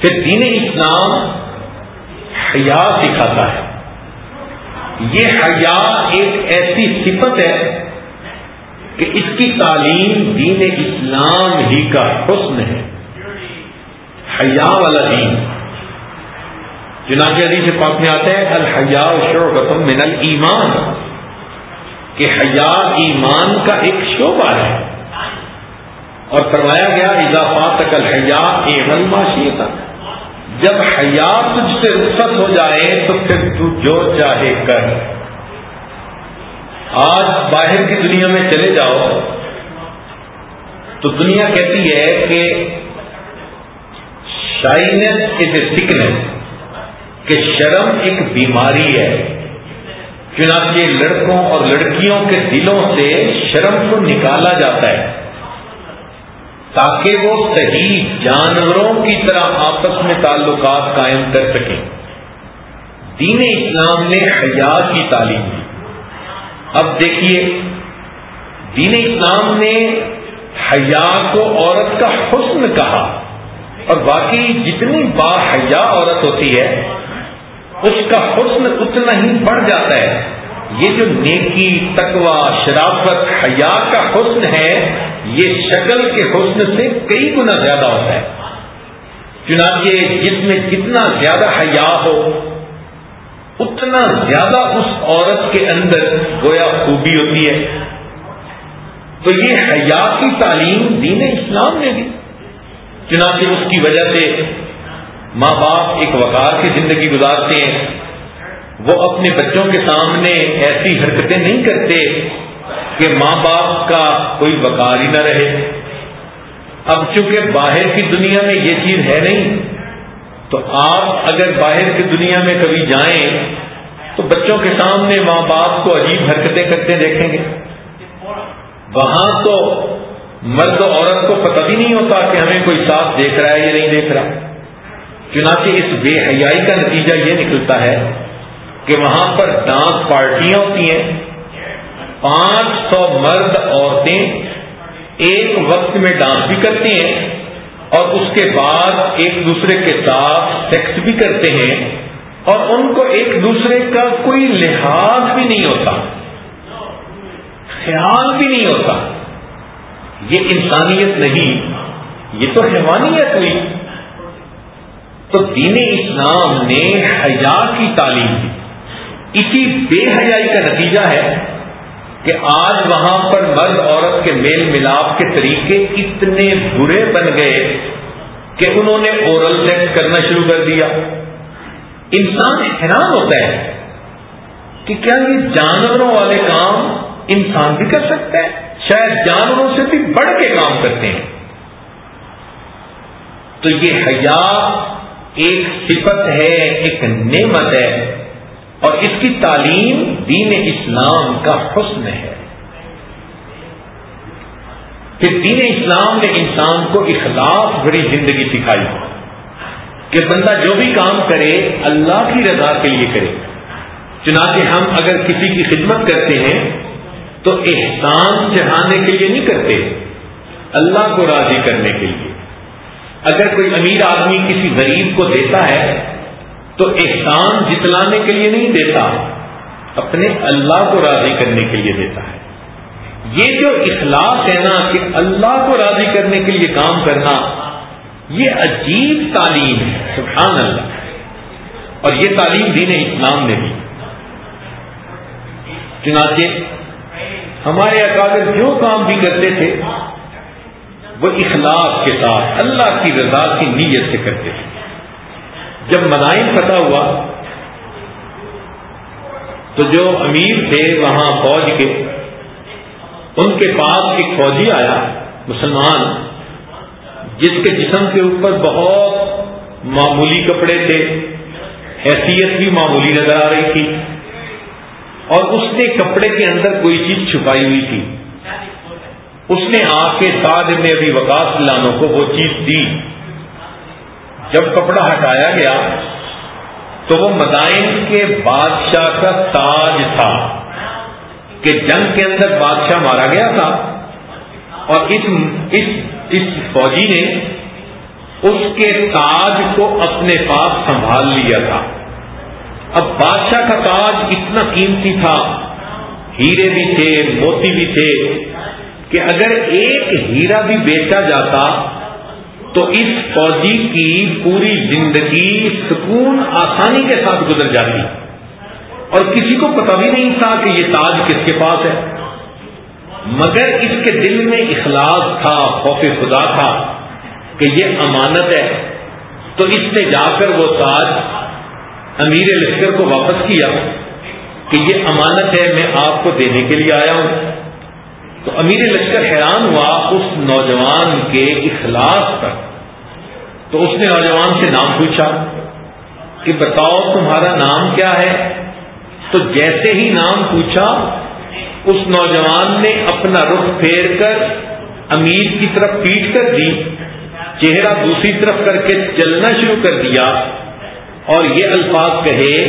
پھر دین اسلام حیا سکھاتا ہے۔ یہ حیا ایک ایسی صفت ہے کہ اس کی تعلیم دین اسلام ہی کا حسن ہے۔ حیا والا دین۔ چنانچہ علی سے پاک میں آتے ہیں الحیا شعبۃ من المان کہ حیا ایمان کا ایک شعبہ ہے۔ اور فرمایا گیا اضافات تک الحیا اے معاشی تک جب حیا تجھ سے رخصت ہو جائے تو پھر تو جو چاہے کر۔ آج باہر کی دنیا میں چلے جاؤ تو دنیا کہتی ہے کہ شائنس از اے سکنس کہ شرم ایک بیماری ہے۔ چنانچہ لڑکوں اور لڑکیوں کے دلوں سے شرم کو نکالا جاتا ہے۔ تاکہ وہ صحیح جانوروں کی طرح آپس میں تعلقات قائم کر سکیں۔ دین اسلام نے حیات کی تعلیم دی۔ اب دیکھیے، دین اسلام نے حیا کو عورت کا حسن کہا۔ اور باقی جتنی با حیا عورت ہوتی ہے، اس کا حسن اتنا ہی بڑھ جاتا ہے۔ یہ جو نیکی تقوا شرافت، حیا کا حسن ہے یہ شکل کے حسن سے کئی گنا زیادہ ہوتا ہے۔ چنانچہ جس میں جتنا زیادہ حیا ہو، اتنا زیادہ اس عورت کے اندر گویا خوبی ہوتی ہے۔ تو یہ حیا کی تعلیم دین اسلام نے دی۔ چنانچہ اس کی وجہ سے ماں باپ ایک وقار کی زندگی گزارتے ہیں۔ وہ اپنے بچوں کے سامنے ایسی حرکتیں نہیں کرتے کہ ماں باپ کا کوئی وقار ہی نہ رہے۔ اب چونکہ باہر کی دنیا میں یہ چیز ہے نہیں، تو آپ اگر باہر کی دنیا میں کبھی جائیں تو بچوں کے سامنے ماں باپ کو عجیب حرکتیں کرتے دیکھیں گے۔ وہاں تو مرد عورت کو پتہ بھی نہیں ہوتا کہ ہمیں کوئی صاف دیکھ رہا ہے یا نہیں دیکھ رہا۔ چنانچہ اس بے حیائی کا نتیجہ یہ نکلتا ہے کہ وہاں پر ڈانس پارٹیاں ہوتی ہیں۔ پانچ سو مرد عورتیں ایک وقت میں ڈانس بھی کرتی ہیں اور اس کے بعد ایک دوسرے کے ساتھ سیکس بھی کرتے ہیں اور ان کو ایک دوسرے کا کوئی لحاظ بھی نہیں ہوتا، خیال بھی نہیں ہوتا۔ یہ انسانیت نہیں، یہ تو حیوانیت ہوئی۔ تو دین اسلام نے حیا کی تعلیم دی۔ اسی بے حیائی کا نتیجہ ہے۔ کہ آج وہاں پر مرد عورت کے میل ملاپ کے طریقے اتنے برے بن گئے کہ انہوں نے اورل سیکس کرنا شروع کر دیا۔ انسان حیران ہوتا ہے کہ کیا یہ جانوروں والے کام انسان بھی کر سکتا ہے؟ شاید جانوروں سے بھی بڑھ کے کام کرتے ہیں۔ تو یہ حیا ایک صفت ہے، ایک نعمت ہے۔ اور اس کی تعلیم دین اسلام کا حسن ہے۔ پھر دین اسلام نے انسان کو اخلاص بھری زندگی سکھائی۔ کہ بندہ جو بھی کام کرے، اللہ کی رضا کے لیے کرے۔ چنانچہ ہم اگر کسی کی خدمت کرتے ہیں، تو احسان چڑھانے کے لیے نہیں کرتے۔ اللہ کو راضی کرنے کے لیے۔ اگر کوئی امیر آدمی کسی غریب کو دیتا ہے تو احسان جتلانے کے لیے نہیں دیتا، اپنے اللہ کو راضی کرنے کے لیے دیتا ہے۔ یہ جو اخلاص ہے نا کہ اللہ کو راضی کرنے کے لیے کام کرنا، یہ عجیب تعلیم ہے، سبحان اللہ۔ اور یہ تعلیم دین اسلام نے بھی چنانچہ ہمارے اکادر جو کام بھی کرتے تھے، وہ اخلاق کے ساتھ، اللہ کی رضا کی نیت سے کرتے تھے۔ جب مدائن پتہ ہوا، تو جو امیر تھے وہاں فوج کے، ان کے پاس ایک فوجی آیا، مسلمان، جس کے جسم کے اوپر بہت معمولی کپڑے تھے، حیثیت بھی معمولی نظر آ رہی تھی، اور اس نے کپڑے کے اندر کوئی چیز چھپائی ہوئی تھی۔ اس نے آ کے ساتھ میں ابھی وکاس لانوں کو وہ چیز دی۔ جب کپڑا ہٹایا گیا تو وہ مدائن کے بادشاہ کا تاج تھا کہ جنگ کے اندر بادشاہ مارا گیا تھا اور اس اس, اس فوجی نے اس کے تاج کو اپنے پاس سنبھال لیا تھا۔ اب بادشاہ کا تاج اتنا قیمتی تھا ہیرے بھی تھے موتی بھی تھے کہ اگر ایک ہیرا بھی بیچا جاتا تو اس فوجی کی پوری زندگی سکون آسانی کے ساتھ گزر جاتی اور کسی کو پتا بھی نہیں تھا کہ یہ تاج کس کے پاس ہے۔ مگر اس کے دل میں اخلاص تھا، خوف خدا تھا کہ یہ امانت ہے۔ تو اس نے جا کر وہ تاج امیر لشکر کو واپس کیا کہ یہ امانت ہے، میں آپ کو دینے کے لیے آیا ہوں۔ تو امیر لشکر حیران ہوا اس نوجوان کے اخلاص پر۔ تو اس نے نوجوان سے نام پوچھا کہ بتاؤ تمہارا نام کیا ہے؟ تو جیسے ہی نام پوچھا، اس نوجوان نے اپنا رخ پھیر کر امیر کی طرف پیٹ کر دی، چہرہ دوسری طرف کر کے چلنا شروع کر دیا۔ اور یہ الفاظ کہے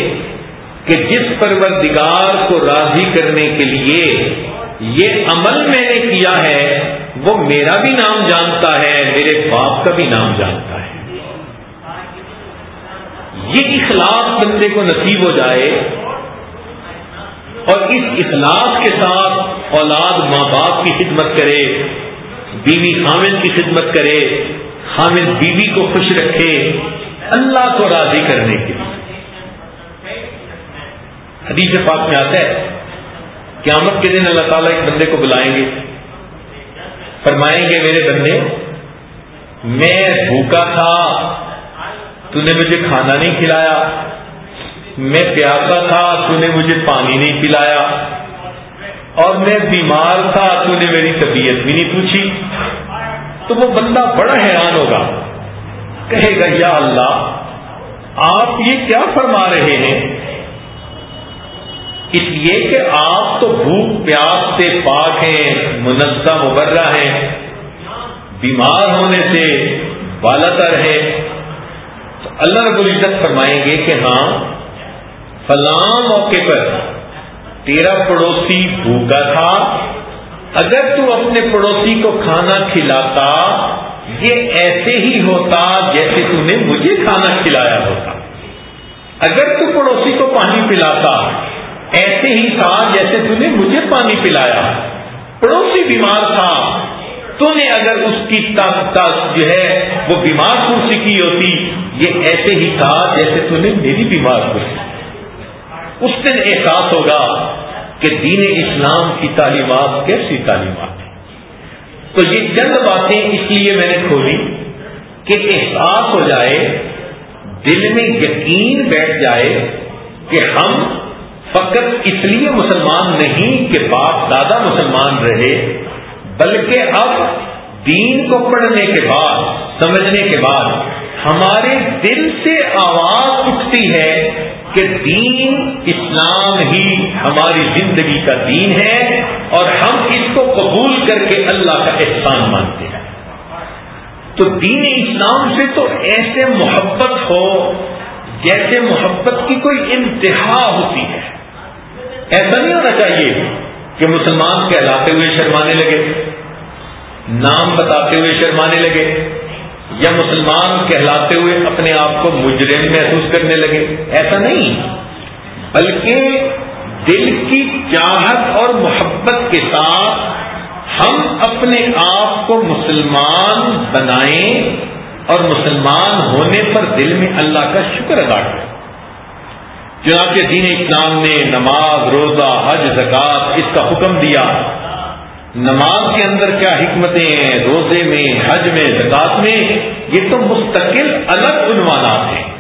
کہ جس پروردگار کو راضی کرنے کے لیے یہ عمل میں نے کیا ہے، وہ میرا بھی نام جانتا ہے، میرے باپ کا بھی نام جانتا ہے۔ یہ اخلاق بندے کو نصیب ہو جائے اور اس اخلاق کے ساتھ اولاد ماں باپ کی خدمت کرے، بیوی خامد کی خدمت کرے خامد بیوی کو خوش رکھے اللہ کو راضی کرنے کے لیے۔ حدیث پاک میں آتا ہے قیامت کے دن اللہ تعالیٰ ایک بندے کو بلائیں گے، فرمائیں گے، میرے بندے میں بھوکا تھا، تو نے مجھے کھانا نہیں کھلایا، میں پیاسا تھا، تو نے مجھے پانی نہیں پلایا، اور میں بیمار تھا، تو نے میری طبیعت بھی نہیں پوچھی۔ تو وہ بندہ بڑا حیران ہوگا، کہے گا، یا اللہ، آپ یہ کیا فرما رہے ہیں؟ اس لیے کہ آپ تو بھوک پیاس سے پاک ہیں منظم مبرہ ہیں، بیمار ہونے سے بالتر ہے تو اللہ رب العزت فرمائیں گے کہ ہاں فلاں موقع پر تیرا پڑوسی بھوکا تھا، اگر تو اپنے پڑوسی کو کھانا کھلاتا، یہ ایسے ہی ہوتا جیسے تم نے مجھے کھانا کھلایا ہوتا۔ اگر تو پڑوسی کو پانی پلاتا ایسے ہی تھا جیسے تم نے مجھے پانی پلایا۔ پڑوسی بیمار تھا۔ تو نے اگر اس کی جو ہے وہ بیمار کرسی کی ہوتی، یہ ایسے ہی تھا جیسے تم نے میری بیمار کرسی اس دن احساس ہوگا کہ دین اسلام کی تعلیمات کیسی تعلیمات تو یہ چند باتیں اس لیے میں نے کھولی کہ احساس ہو جائے، دل میں یقین بیٹھ جائے کہ ہم فقط اس لیے مسلمان نہیں کہ باپ دادا مسلمان رہے، بلکہ اب دین کو پڑھنے کے بعد، سمجھنے کے بعد ہمارے دل سے آواز اٹھتی ہے کہ دین اسلام ہی ہماری زندگی کا دین ہے اور ہم اس کو قبول کر کے اللہ کا احسان مانتے ہیں۔ تو دین اسلام سے تو ایسے محبت ہو جیسے محبت کی کوئی انتہا ہوتی ہے۔ ایسا نہیں ہونا چاہیے کہ مسلمان کہلاتے ہوئے شرمانے لگے، نام بتاتے ہوئے شرمانے لگے، یا مسلمان کہلاتے ہوئے اپنے آپ کو مجرم محسوس کرنے لگے۔ ایسا نہیں، بلکہ دل کی چاہت اور محبت کے ساتھ ہم اپنے آپ کو مسلمان بنائیں اور مسلمان ہونے پر دل میں اللہ کا شکر ادا کریں۔ چنانچہ دین اسلام نے نماز، روزہ، حج زکات اس کا حکم دیا۔ نماز کے اندر کیا حکمتیں ہیں؟ روزے میں، حج میں زکات میں؟ یہ تو مستقل الگ عنوانات ہیں۔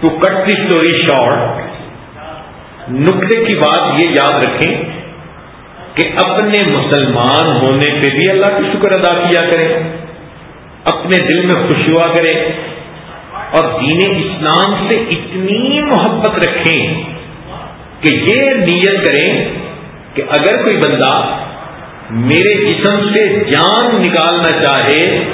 To cut the story short نقطے کی بات یہ یاد رکھیں کہ اپنے مسلمان ہونے پہ بھی اللہ کا شکر ادا کیا کریں، اپنے دل میں خوشوا کریں۔ اور دین اسلام سے اتنی محبت رکھیں کہ یہ نیت کریں کہ اگر کوئی بندہ میرے جسم سے جان نکالنا چاہے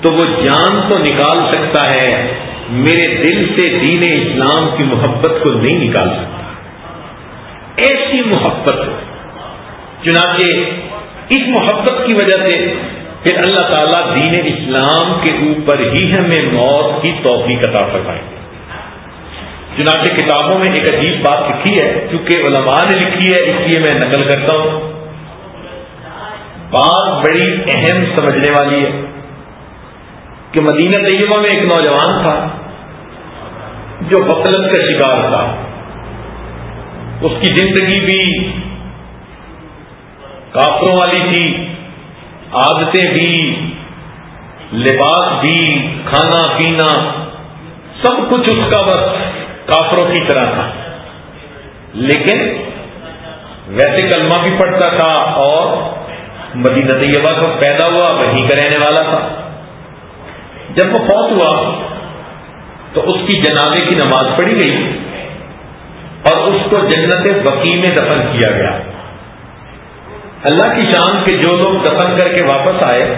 تو وہ جان تو نکال سکتا ہے، میرے دل سے دین اسلام کی محبت کو نہیں نکال سکتا۔ ایسی محبت۔ چنانچہ اس محبت کی وجہ سے پھر اللہ تعالیٰ دین اسلام کے اوپر ہی ہمیں موت کی توفیق عطا فرمائیں گے چنانچہ کتابوں میں ایک عجیب بات لکھی ہے کیونکہ علماء نے لکھی ہے، اس لیے میں نقل کرتا ہوں۔ بات بڑی اہم سمجھنے والی ہے کہ مدینہ طیبہ میں ایک نوجوان تھا جو غفلت کا شکار تھا۔ اس کی زندگی بھی کافروں والی تھی۔ عادتیں بھی، لباس بھی، کھانا پینا، سب کچھ اس کا بس کافروں کی طرح تھا۔ لیکن ویسے کلمہ بھی پڑھتا تھا اور مدینہ طیبہ کو پیدا ہوا، وہیں کا رہنے والا تھا۔ جب وہ فوت ہوا، تو اس کی جنازے کی نماز پڑھی گئی اور اس کو جنت وقی میں دفن کیا گیا۔ اللہ کی شان کے جو لوگ دفن کر کے واپس آئے،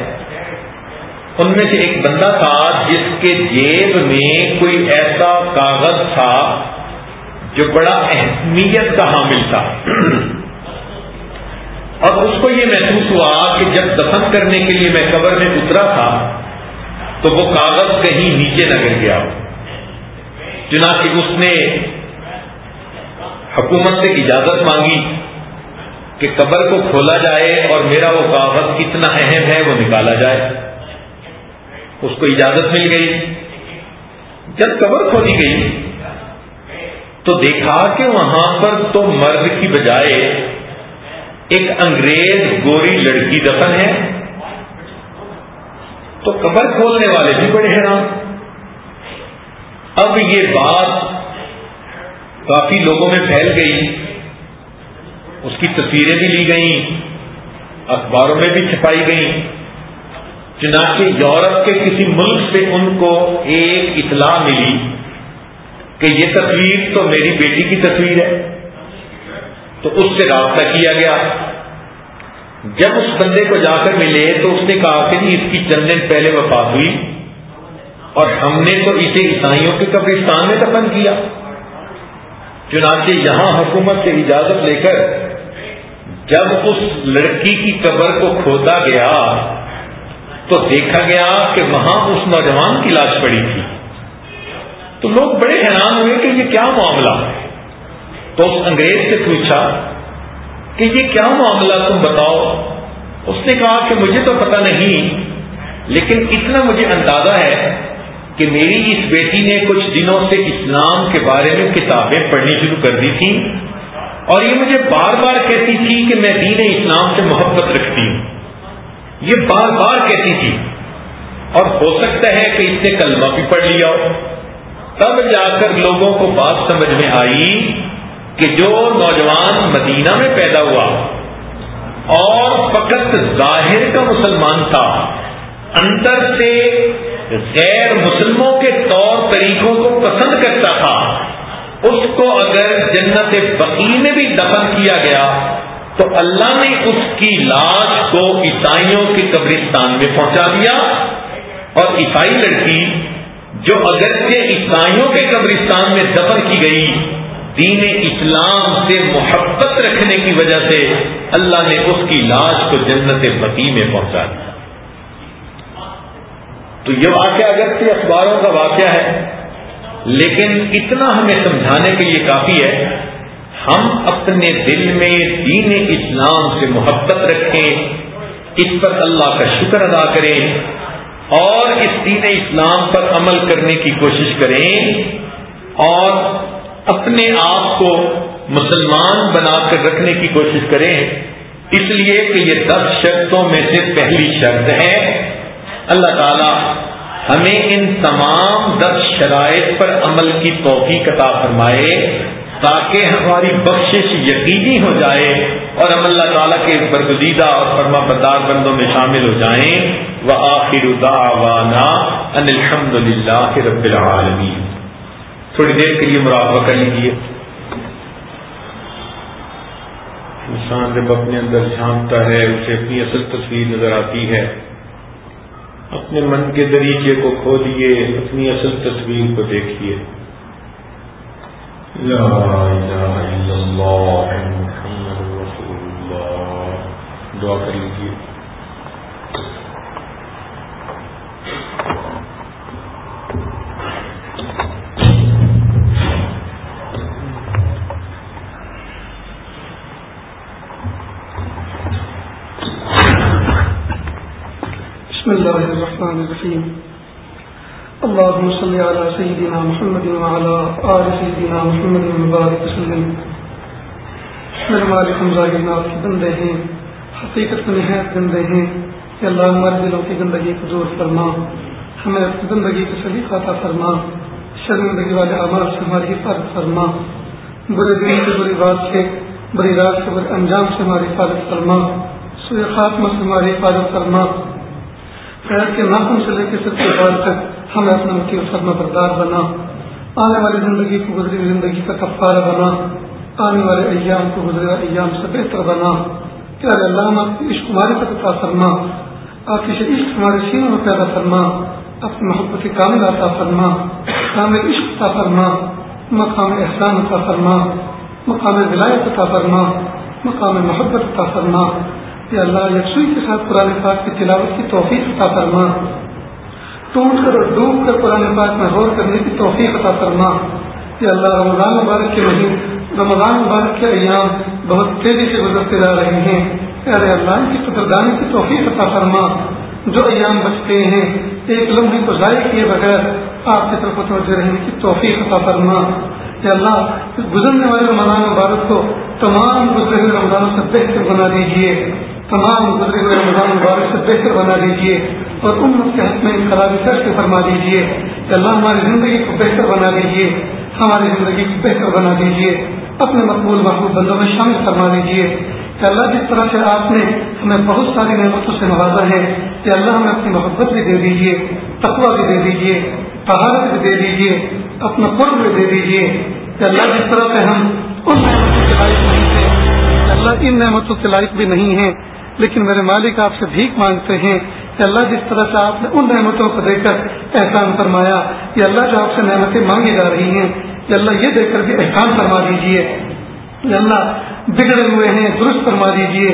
ان میں سے ایک بندہ تھا جس کے جیب میں کوئی ایسا کاغذ تھا جو بڑا اہمیت کا حامل تھا۔ اور اس کو یہ محسوس ہوا کہ جب دفن کرنے کے لیے میں قبر میں اترا تھا، تو وہ کاغذ کہیں نیچے نہ گر گیا۔ چنانچہ اس نے حکومت سے اجازت مانگی۔ کہ قبر کو کھولا جائے اور میرا وہ کاغذ کتنا اہم ہے وہ نکالا جائے۔ اس کو اجازت مل گئی۔ جب قبر کھولی گئی تو دیکھا کہ وہاں پر تو مرد کی بجائے ایک انگریز گوری لڑکی دفن ہے۔ تو قبر کھولنے والے بھی بڑے حیران۔ اب یہ بات کافی لوگوں میں پھیل گئی۔ اس کی تصویریں بھی لی گئیں، اخباروں میں بھی چھپائی گئیں۔ چنانچہ یورپ کے کسی ملک سے ان کو ایک اطلاع ملی کہ یہ تصویر تو میری بیٹی کی تصویر ہے۔ تو اس سے رابطہ کیا گیا۔ جب اس بندے کو جا کر ملے تو اس نے کہا کہ جی، اس کی چند دن پہلے وفات ہوئی اور ہم نے تو اسے عیسائیوں کے قبرستان میں دفن کیا۔ چنانچہ یہاں حکومت سے اجازت لے کر جب اس لڑکی کی قبر کو کھودا گیا تو دیکھا گیا کہ وہاں اس نوجوان کی لاش پڑی تھی۔ تو لوگ بڑے حیران ہوئے کہ یہ کیا معاملہ تو اس انگریز سے پوچھا کہ یہ کیا معاملہ تم بتاؤ؟ اس نے کہا کہ مجھے تو پتہ نہیں، لیکن اتنا مجھے اندازہ ہے کہ میری اس بیٹی نے کچھ دنوں سے اسلام کے بارے میں کتابیں پڑھنی شروع کر دی تھی اور یہ مجھے بار بار کہتی تھی کہ میں دین اسلام سے محبت رکھتی ہوں۔ یہ بار بار کہتی تھی۔ اور ہو سکتا ہے کہ اس نے کلمہ بھی پڑھ لیا ہو۔ تب جا کر لوگوں کو بات سمجھ میں آئی کہ جو نوجوان مدینہ میں پیدا ہوا اور فقط ظاہر کا مسلمان تھا، اندر سے غیر مسلموں کے طور طریقوں کو پسند کرتا تھا اس کو اگر جنت بقی میں بھی دفن کیا گیا، تو اللہ نے اس کی لاش کو عیسائیوں کے قبرستان میں پہنچا دیا۔ اور عیسائی لڑکی جو اگرچہ عیسائیوں کے قبرستان میں دفن کی گئی، دین اسلام سے محبت رکھنے کی وجہ سے اللہ نے اس کی لاش کو جنت بقی میں پہنچا دیا۔ تو یہ واقعہ اگرچہ اخباروں کا واقعہ ہے لیکن اتنا ہمیں سمجھانے کے لیے کافی ہے، ہم اپنے دل میں دین اسلام سے محبت رکھیں، اس پر اللہ کا شکر ادا کریں اور اس دین اسلام پر عمل کرنے کی کوشش کریں اور اپنے آپ کو مسلمان بنا کر رکھنے کی کوشش کریں۔ اس لیے کہ یہ دس شرطوں میں سے پہلی شرط ہے، اللہ تعالی ہمیں ان تمام دس شرائط پر عمل کی توفیق عطا فرمائے تاکہ ہماری بخشش یقینی ہو جائے اور ہم اللہ تعالیٰ کے برگزیدہ اور فرما بردار بندوں میں شامل ہو جائیں۔ وہ آخر دعوانا ان الحمد للہ رب العالمین۔ تھوڑی دیر کے لیے مراقبہ کر لیجیے انسان جب اپنے اندر جھانکتا ہے، اسے اپنی اصل تصویر نظر آتی ہے۔ اپنے من کے دریچے کو کھولیے اپنی اصل تصویر کو دیکھیے۔ لا الہ الا اللہ، محمد رسول اللہ۔ دعا کر لیجیے بسم الله الرحمن الرحيم. اللهم صل على سيدنا محمد وعلى آل سيدنا محمد مبارك وسلم. میرے مالک ہم ظاہر ناف کی بندے ہیں، حقیقت میں نہایت گندے ہیں، کہ اللہ ہمارے دلوں کی گندگی کو دور فرما، ہمیں اپنی زندگی کو سلیقہ عطا فرما، شرمندگی والے اعمال سے ہماری حفاظت فرما، برے دن سے بری بات سے، بری رات سے برے انجام سے ہماری حفاظت فرما سوئے خاتمہ سے ہماری حفاظت فرما خیر کے ناخن سے لے کے سب کے بعد تک ہمیں اپنا متی فرما بردار بنا، آنے والی زندگی کو گزری زندگی کا کفارہ بنا، آنے والے ایام کو گزرے ایام سے بہتر بنا۔ پیارے اللہ آپ کی عشق ہماری پر عطا فرما۔ آپ کی عشق ہمارے سینوں میں پیدا فرما۔ اپنی محبت کامل عطا فرما۔ کامل عشق عطا فرما۔ مقام احسان عطا فرما۔ مقام ولایت عطا فرما۔ مقام محبت عطا فرما۔ یا اللہ یکسوئی کے ساتھ قرآن پاک کی تلاوت کی توفیق عطا فرما۔ ٹوٹ کر اور ڈوب کر قرآن پاک میں غور کرنے کی توفیق عطا فرما۔ کہ اللہ رمضان مبارک کے نہیں رمضان مبارک کے ایام بہت تیزی سے گزرتے جا رہے ہیں۔ ارے اللہ کی قدردانی کی توفیق عطا فرما۔ جو ایام بچتے ہیں، ایک لمحے کو ضائع کیے بغیر آپ کی طرف متوجہ رہنے کی توفیق عطا فرما۔ کہ اللہ، گزرنے والے رمضان مبارک کو تمام گزرے ہوئے رمضانوں سے بہتر بنا دیجیے۔ تمام گزرے ہوئے رمضان مبارک سے بہتر بنا دیجیے اور امت کے حق میں انقلابی کر کے اچھا فرما دیجیے کہ اللہ ہماری زندگی کو بہتر بنا دیجیے ہماری زندگی کو بہتر بنا دیجیے اپنے مقبول محبوب بندوں میں شامل فرما دیجیے کہ اللہ جس طرح سے آپ نے ہمیں بہت ساری نعمتوں سے نوازا ہے، کہ اللہ ہمیں اپنی محبت بھی دے دیجیے تقوا بھی دے دیجیے طہارت بھی دے دیجیے اپنا قرب بھی دے دیجیے کہ اللہ جس طرح سے ہم ان نعمتوں کے لائق نہیں تھے اللہ ان نعمتوں کے لائق بھی نہیں ہیں۔ لیکن میرے مالک آپ سے بھیک مانگتے ہیں۔ کہ اللہ جس طرح سے آپ نے ان نعمتوں کو دے کر احسان فرمایا کہ اللہ جو آپ سے نعمتیں مانگی جا رہی ہیں کہ اللہ یہ دے کر بھی احسان فرما دیجیے اللہ بگڑے ہوئے ہیں، درست فرما دیجیے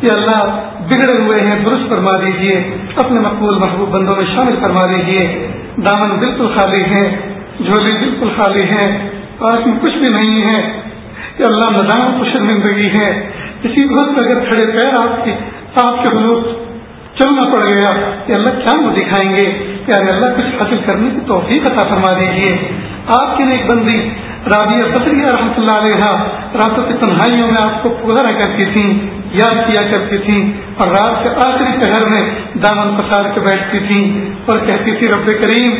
کہ اللہ بگڑے ہوئے ہیں، درست فرما دیجیے اپنے مقبول محبوب بندوں میں شامل فرما دیجیے دامن بالکل خالی ہے جھولی بالکل خالی ہے پاس میں کچھ بھی نہیں ہے۔ کہ اللہ ندام کو شرمندگی ہے۔ اسی وقت اگر کھڑے پیر آپ کی آپ کے حضور چلنا پڑ گیا کہ اللہ کیا وہ دکھائیں گے؟ کہ اللہ، کچھ حاصل کرنے کی توفیق عطا فرما دیجیے آپ کی ایک بندی، رابعہ فطریہ رحمۃ اللہ علیہ، راتوں کی تنہائیوں میں آپ کو پورا کرتی تھیں، یاد کیا کرتی تھیں، اور رات کے آخری پہر میں دامن پسار کے بیٹھتی تھیں اور کہتی تھی رب کریم،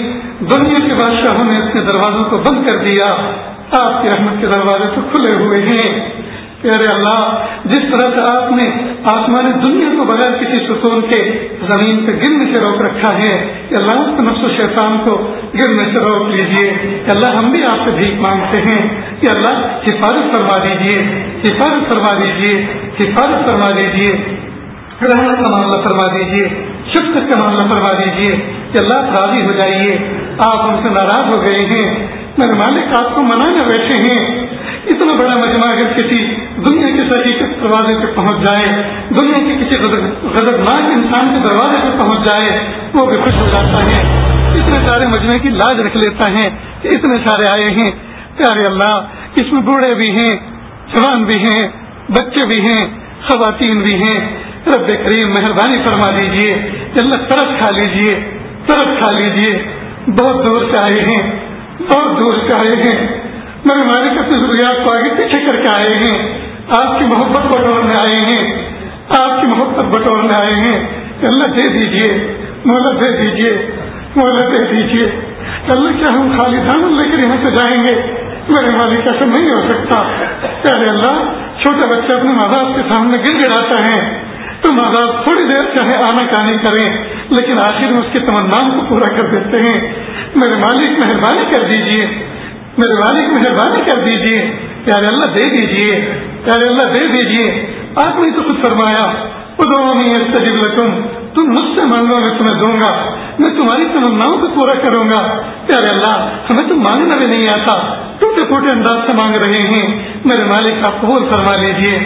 دنیا کے بادشاہوں نے اپنے دروازوں کو بند کر دیا۔ آپ کی رحمت کے دروازے تو کھلے ہوئے ہیں۔ پیارے اللہ، جس طرح سے آپ نے آسمانی دنیا کو بغیر کسی سکون کے زمین پہ گرنے سے روک رکھا ہے، کہ اللہ کے نفس و شیطان کو گرنے سے روک لیجیے کہ اللہ ہم بھی آپ سے بھیک مانگتے ہیں۔ کہ اللہ حفاظت فرما دیجیے حفاظت فرما دیجیے حفاظت فرما دیجیے رحمت کا معاملہ فرما دیجیے شفقت کا معاملہ فرما دیجیے کہ اللہ راضی ہو جائیے۔ آپ ہم سے ناراض ہو گئے ہیں۔ میرے مالک، آپ کو منانے بیٹھے ہیں۔ اتنا بڑا مجمع اگر کسی دنیا کے صحیح کے دروازے پہ پہنچ جائے، دنیا کے کسی غضبناک انسان کے دروازے پہ پہنچ جائے، وہ بھی خوش ہو جاتا ہے۔ اتنے سارے مجمع کی لاج رکھ لیتا ہے کہ اتنے سارے آئے ہیں۔ پیارے اللہ، اس میں بوڑھے بھی ہیں، جوان بھی ہیں، بچے بھی ہیں، خواتین بھی ہیں۔ رب کریم مہربانی فرما دیجیے اللہ طرف کھا لیجیے طرف کھا لیجیے بہت دور سے آئے ہیں، بہت دور سے آئے ہیں۔ میرے مالک اپنی ضروریات کو آگے پیچھے کر کے آئے ہیں۔ آپ کی محبت بٹورنے آئے ہیں۔ آپ کی محبت بٹورنے آئے ہیں۔ اللہ دے دیجیے مہلت دے دیجیے مہلت دے دیجیے اللہ کیا ہم خالی دان لے کر یہاں سے جائیں گے۔ میرے مالک ایسا نہیں ہو سکتا۔ پیارے اللہ، چھوٹے بچے اپنے ماں باپ کے سامنے گر گراتا ہے۔ تو ماں باپ تھوڑی دیر چاہے آنا کہانی کریں، لیکن آخر میں اس کے تمنا کو پورا کر دیتے ہیں۔ میرے مالک مہربانی کر دیجیے میرے مالک مہربانی کر دیجیے پیارے اللہ دے دیجیے پیارے اللہ دے دیجیے آپ نے تو کچھ فرمایا سجیب لکم، تم مجھ سے مانگو، میں تمہیں دوں گا، میں تمہاری تمناؤں کو پورا کروں گا۔ پیارے اللہ، ہمیں تو مانگنا بھی نہیں آتا۔ ٹوٹے پھوٹے انداز سے مانگ رہے ہیں۔ میرے مالک، آپ قبول فرما لیجیے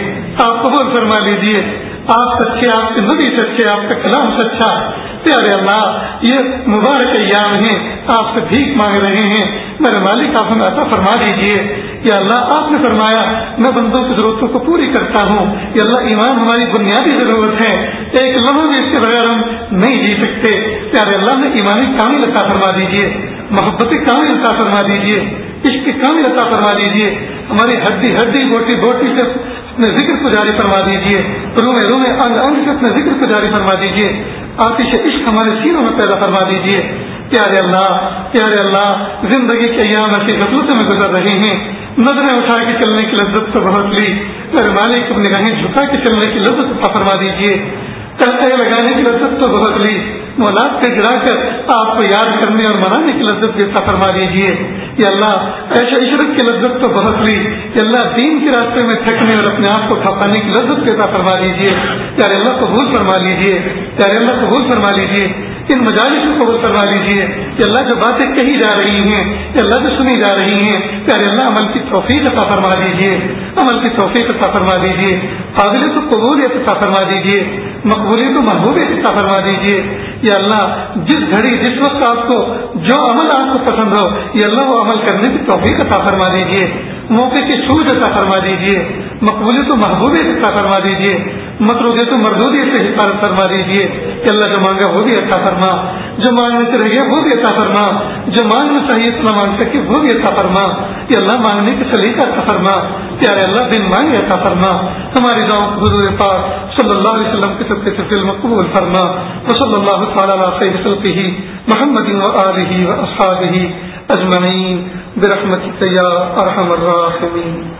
آپ قبول فرما لیجیے آپ سچے، آپ کے نبی سچے، آپ کا کلام سچا۔ پیارے اللہ، یہ مبارک ایام ہیں، آپ سے بھیک مانگ رہے ہیں۔ میرے مالک، آپ ہمیں عطا فرما دیجیے یا اللہ، آپ نے فرمایا، میں بندوں کی ضرورتوں کو پوری کرتا ہوں۔ یا اللہ، ایمان ہماری بنیادی ضرورت ہے۔ ایک لمحہ بھی اس کے بغیر ہم نہیں جی سکتے۔ پیارے اللہ نے ایمانی کامل عطا فرما دیجیے محبت کامل عطا فرما دیجیے عشق کامل عطا فرما دیجیے ہماری ہڈی ہڈی بوٹی بوٹی سے اپنے ذکر کو جاری فرما دیجیے رومے رومے انگ انگ سے اپنے ذکر کو جاری فرما دیجیے آتش عشق ہمارے سینوں میں پیدا فرما دیجیے پیارے اللہ پیارے اللہ، زندگی کے ایام ایسی غفلتوں میں گزر رہے ہیں۔ نظریں اٹھا کے چلنے کی لذت تو بہت لی۔ میرے مالک اپنی نگاہیں جھکا کے چلنے کی لذت فرما دیجیے کرتے لگانے کی لذت تو بہت لی۔ مولاد پہ گرا کر آپ کو یاد کرنے اور منانے کی لذت دیتا فرما دیجیے یا اللہ ایسے عشرت کی لذت تو بہت لی۔ یا اللہ، دین کے راستے میں تھکنے اور اپنے آپ کو کھپانے کی لذت دیتا فرما دیجیے پیارے اللہ، قبول فرما لیجیے پیارے اللہ، قبول فرما لیجیے ان مجالس کو قبول فرما لیجیے کہ اللہ، جو باتیں کہی جا رہی ہیں کہ اللہ، جو سنی جا رہی ہیں، پیارے اللہ، عمل کی توفیق عطا فرما دیجیے عمل کی توفیق عطا فرما دیجیے قابلیت و قبولیت عطا فرما دیجیے مقبولیت و محبوبیت عطا فرما دیجیے یا اللہ جس گھڑی، جس وقت آپ کو جو عمل آپ کو پسند ہو یا اللہ وہ عمل کرنے کی توفیق عطا فرما دیجیے موقع کی سوج عطا فرما دیجیے مقبولیت و محبوبیت عطا فرما دیجیے مقروضیت و مردودیت سے حفاظت فرما دیجیے کہ اللہ جو مانگا وہ بھی عطا فرما، جو مانگنے سے رہے وہ بھی عطا فرما، جو مانگنے چاہیے اتنا مانگ سکے وہ بھی عطا فرما، کہ اللہ مانگنے کے سلیقہ عطا فرما، پیارے اللہ دن مانگے عطا فرما۔ ہماری گاؤں حضور پاک صلی اللہ علیہ وسلم کے سب کے سلسلے میں قبول فرما اللہ تعالیٰ خلقه محمد وآله وأصحابه اجمعین برحمتك يا ارحم الراحمين.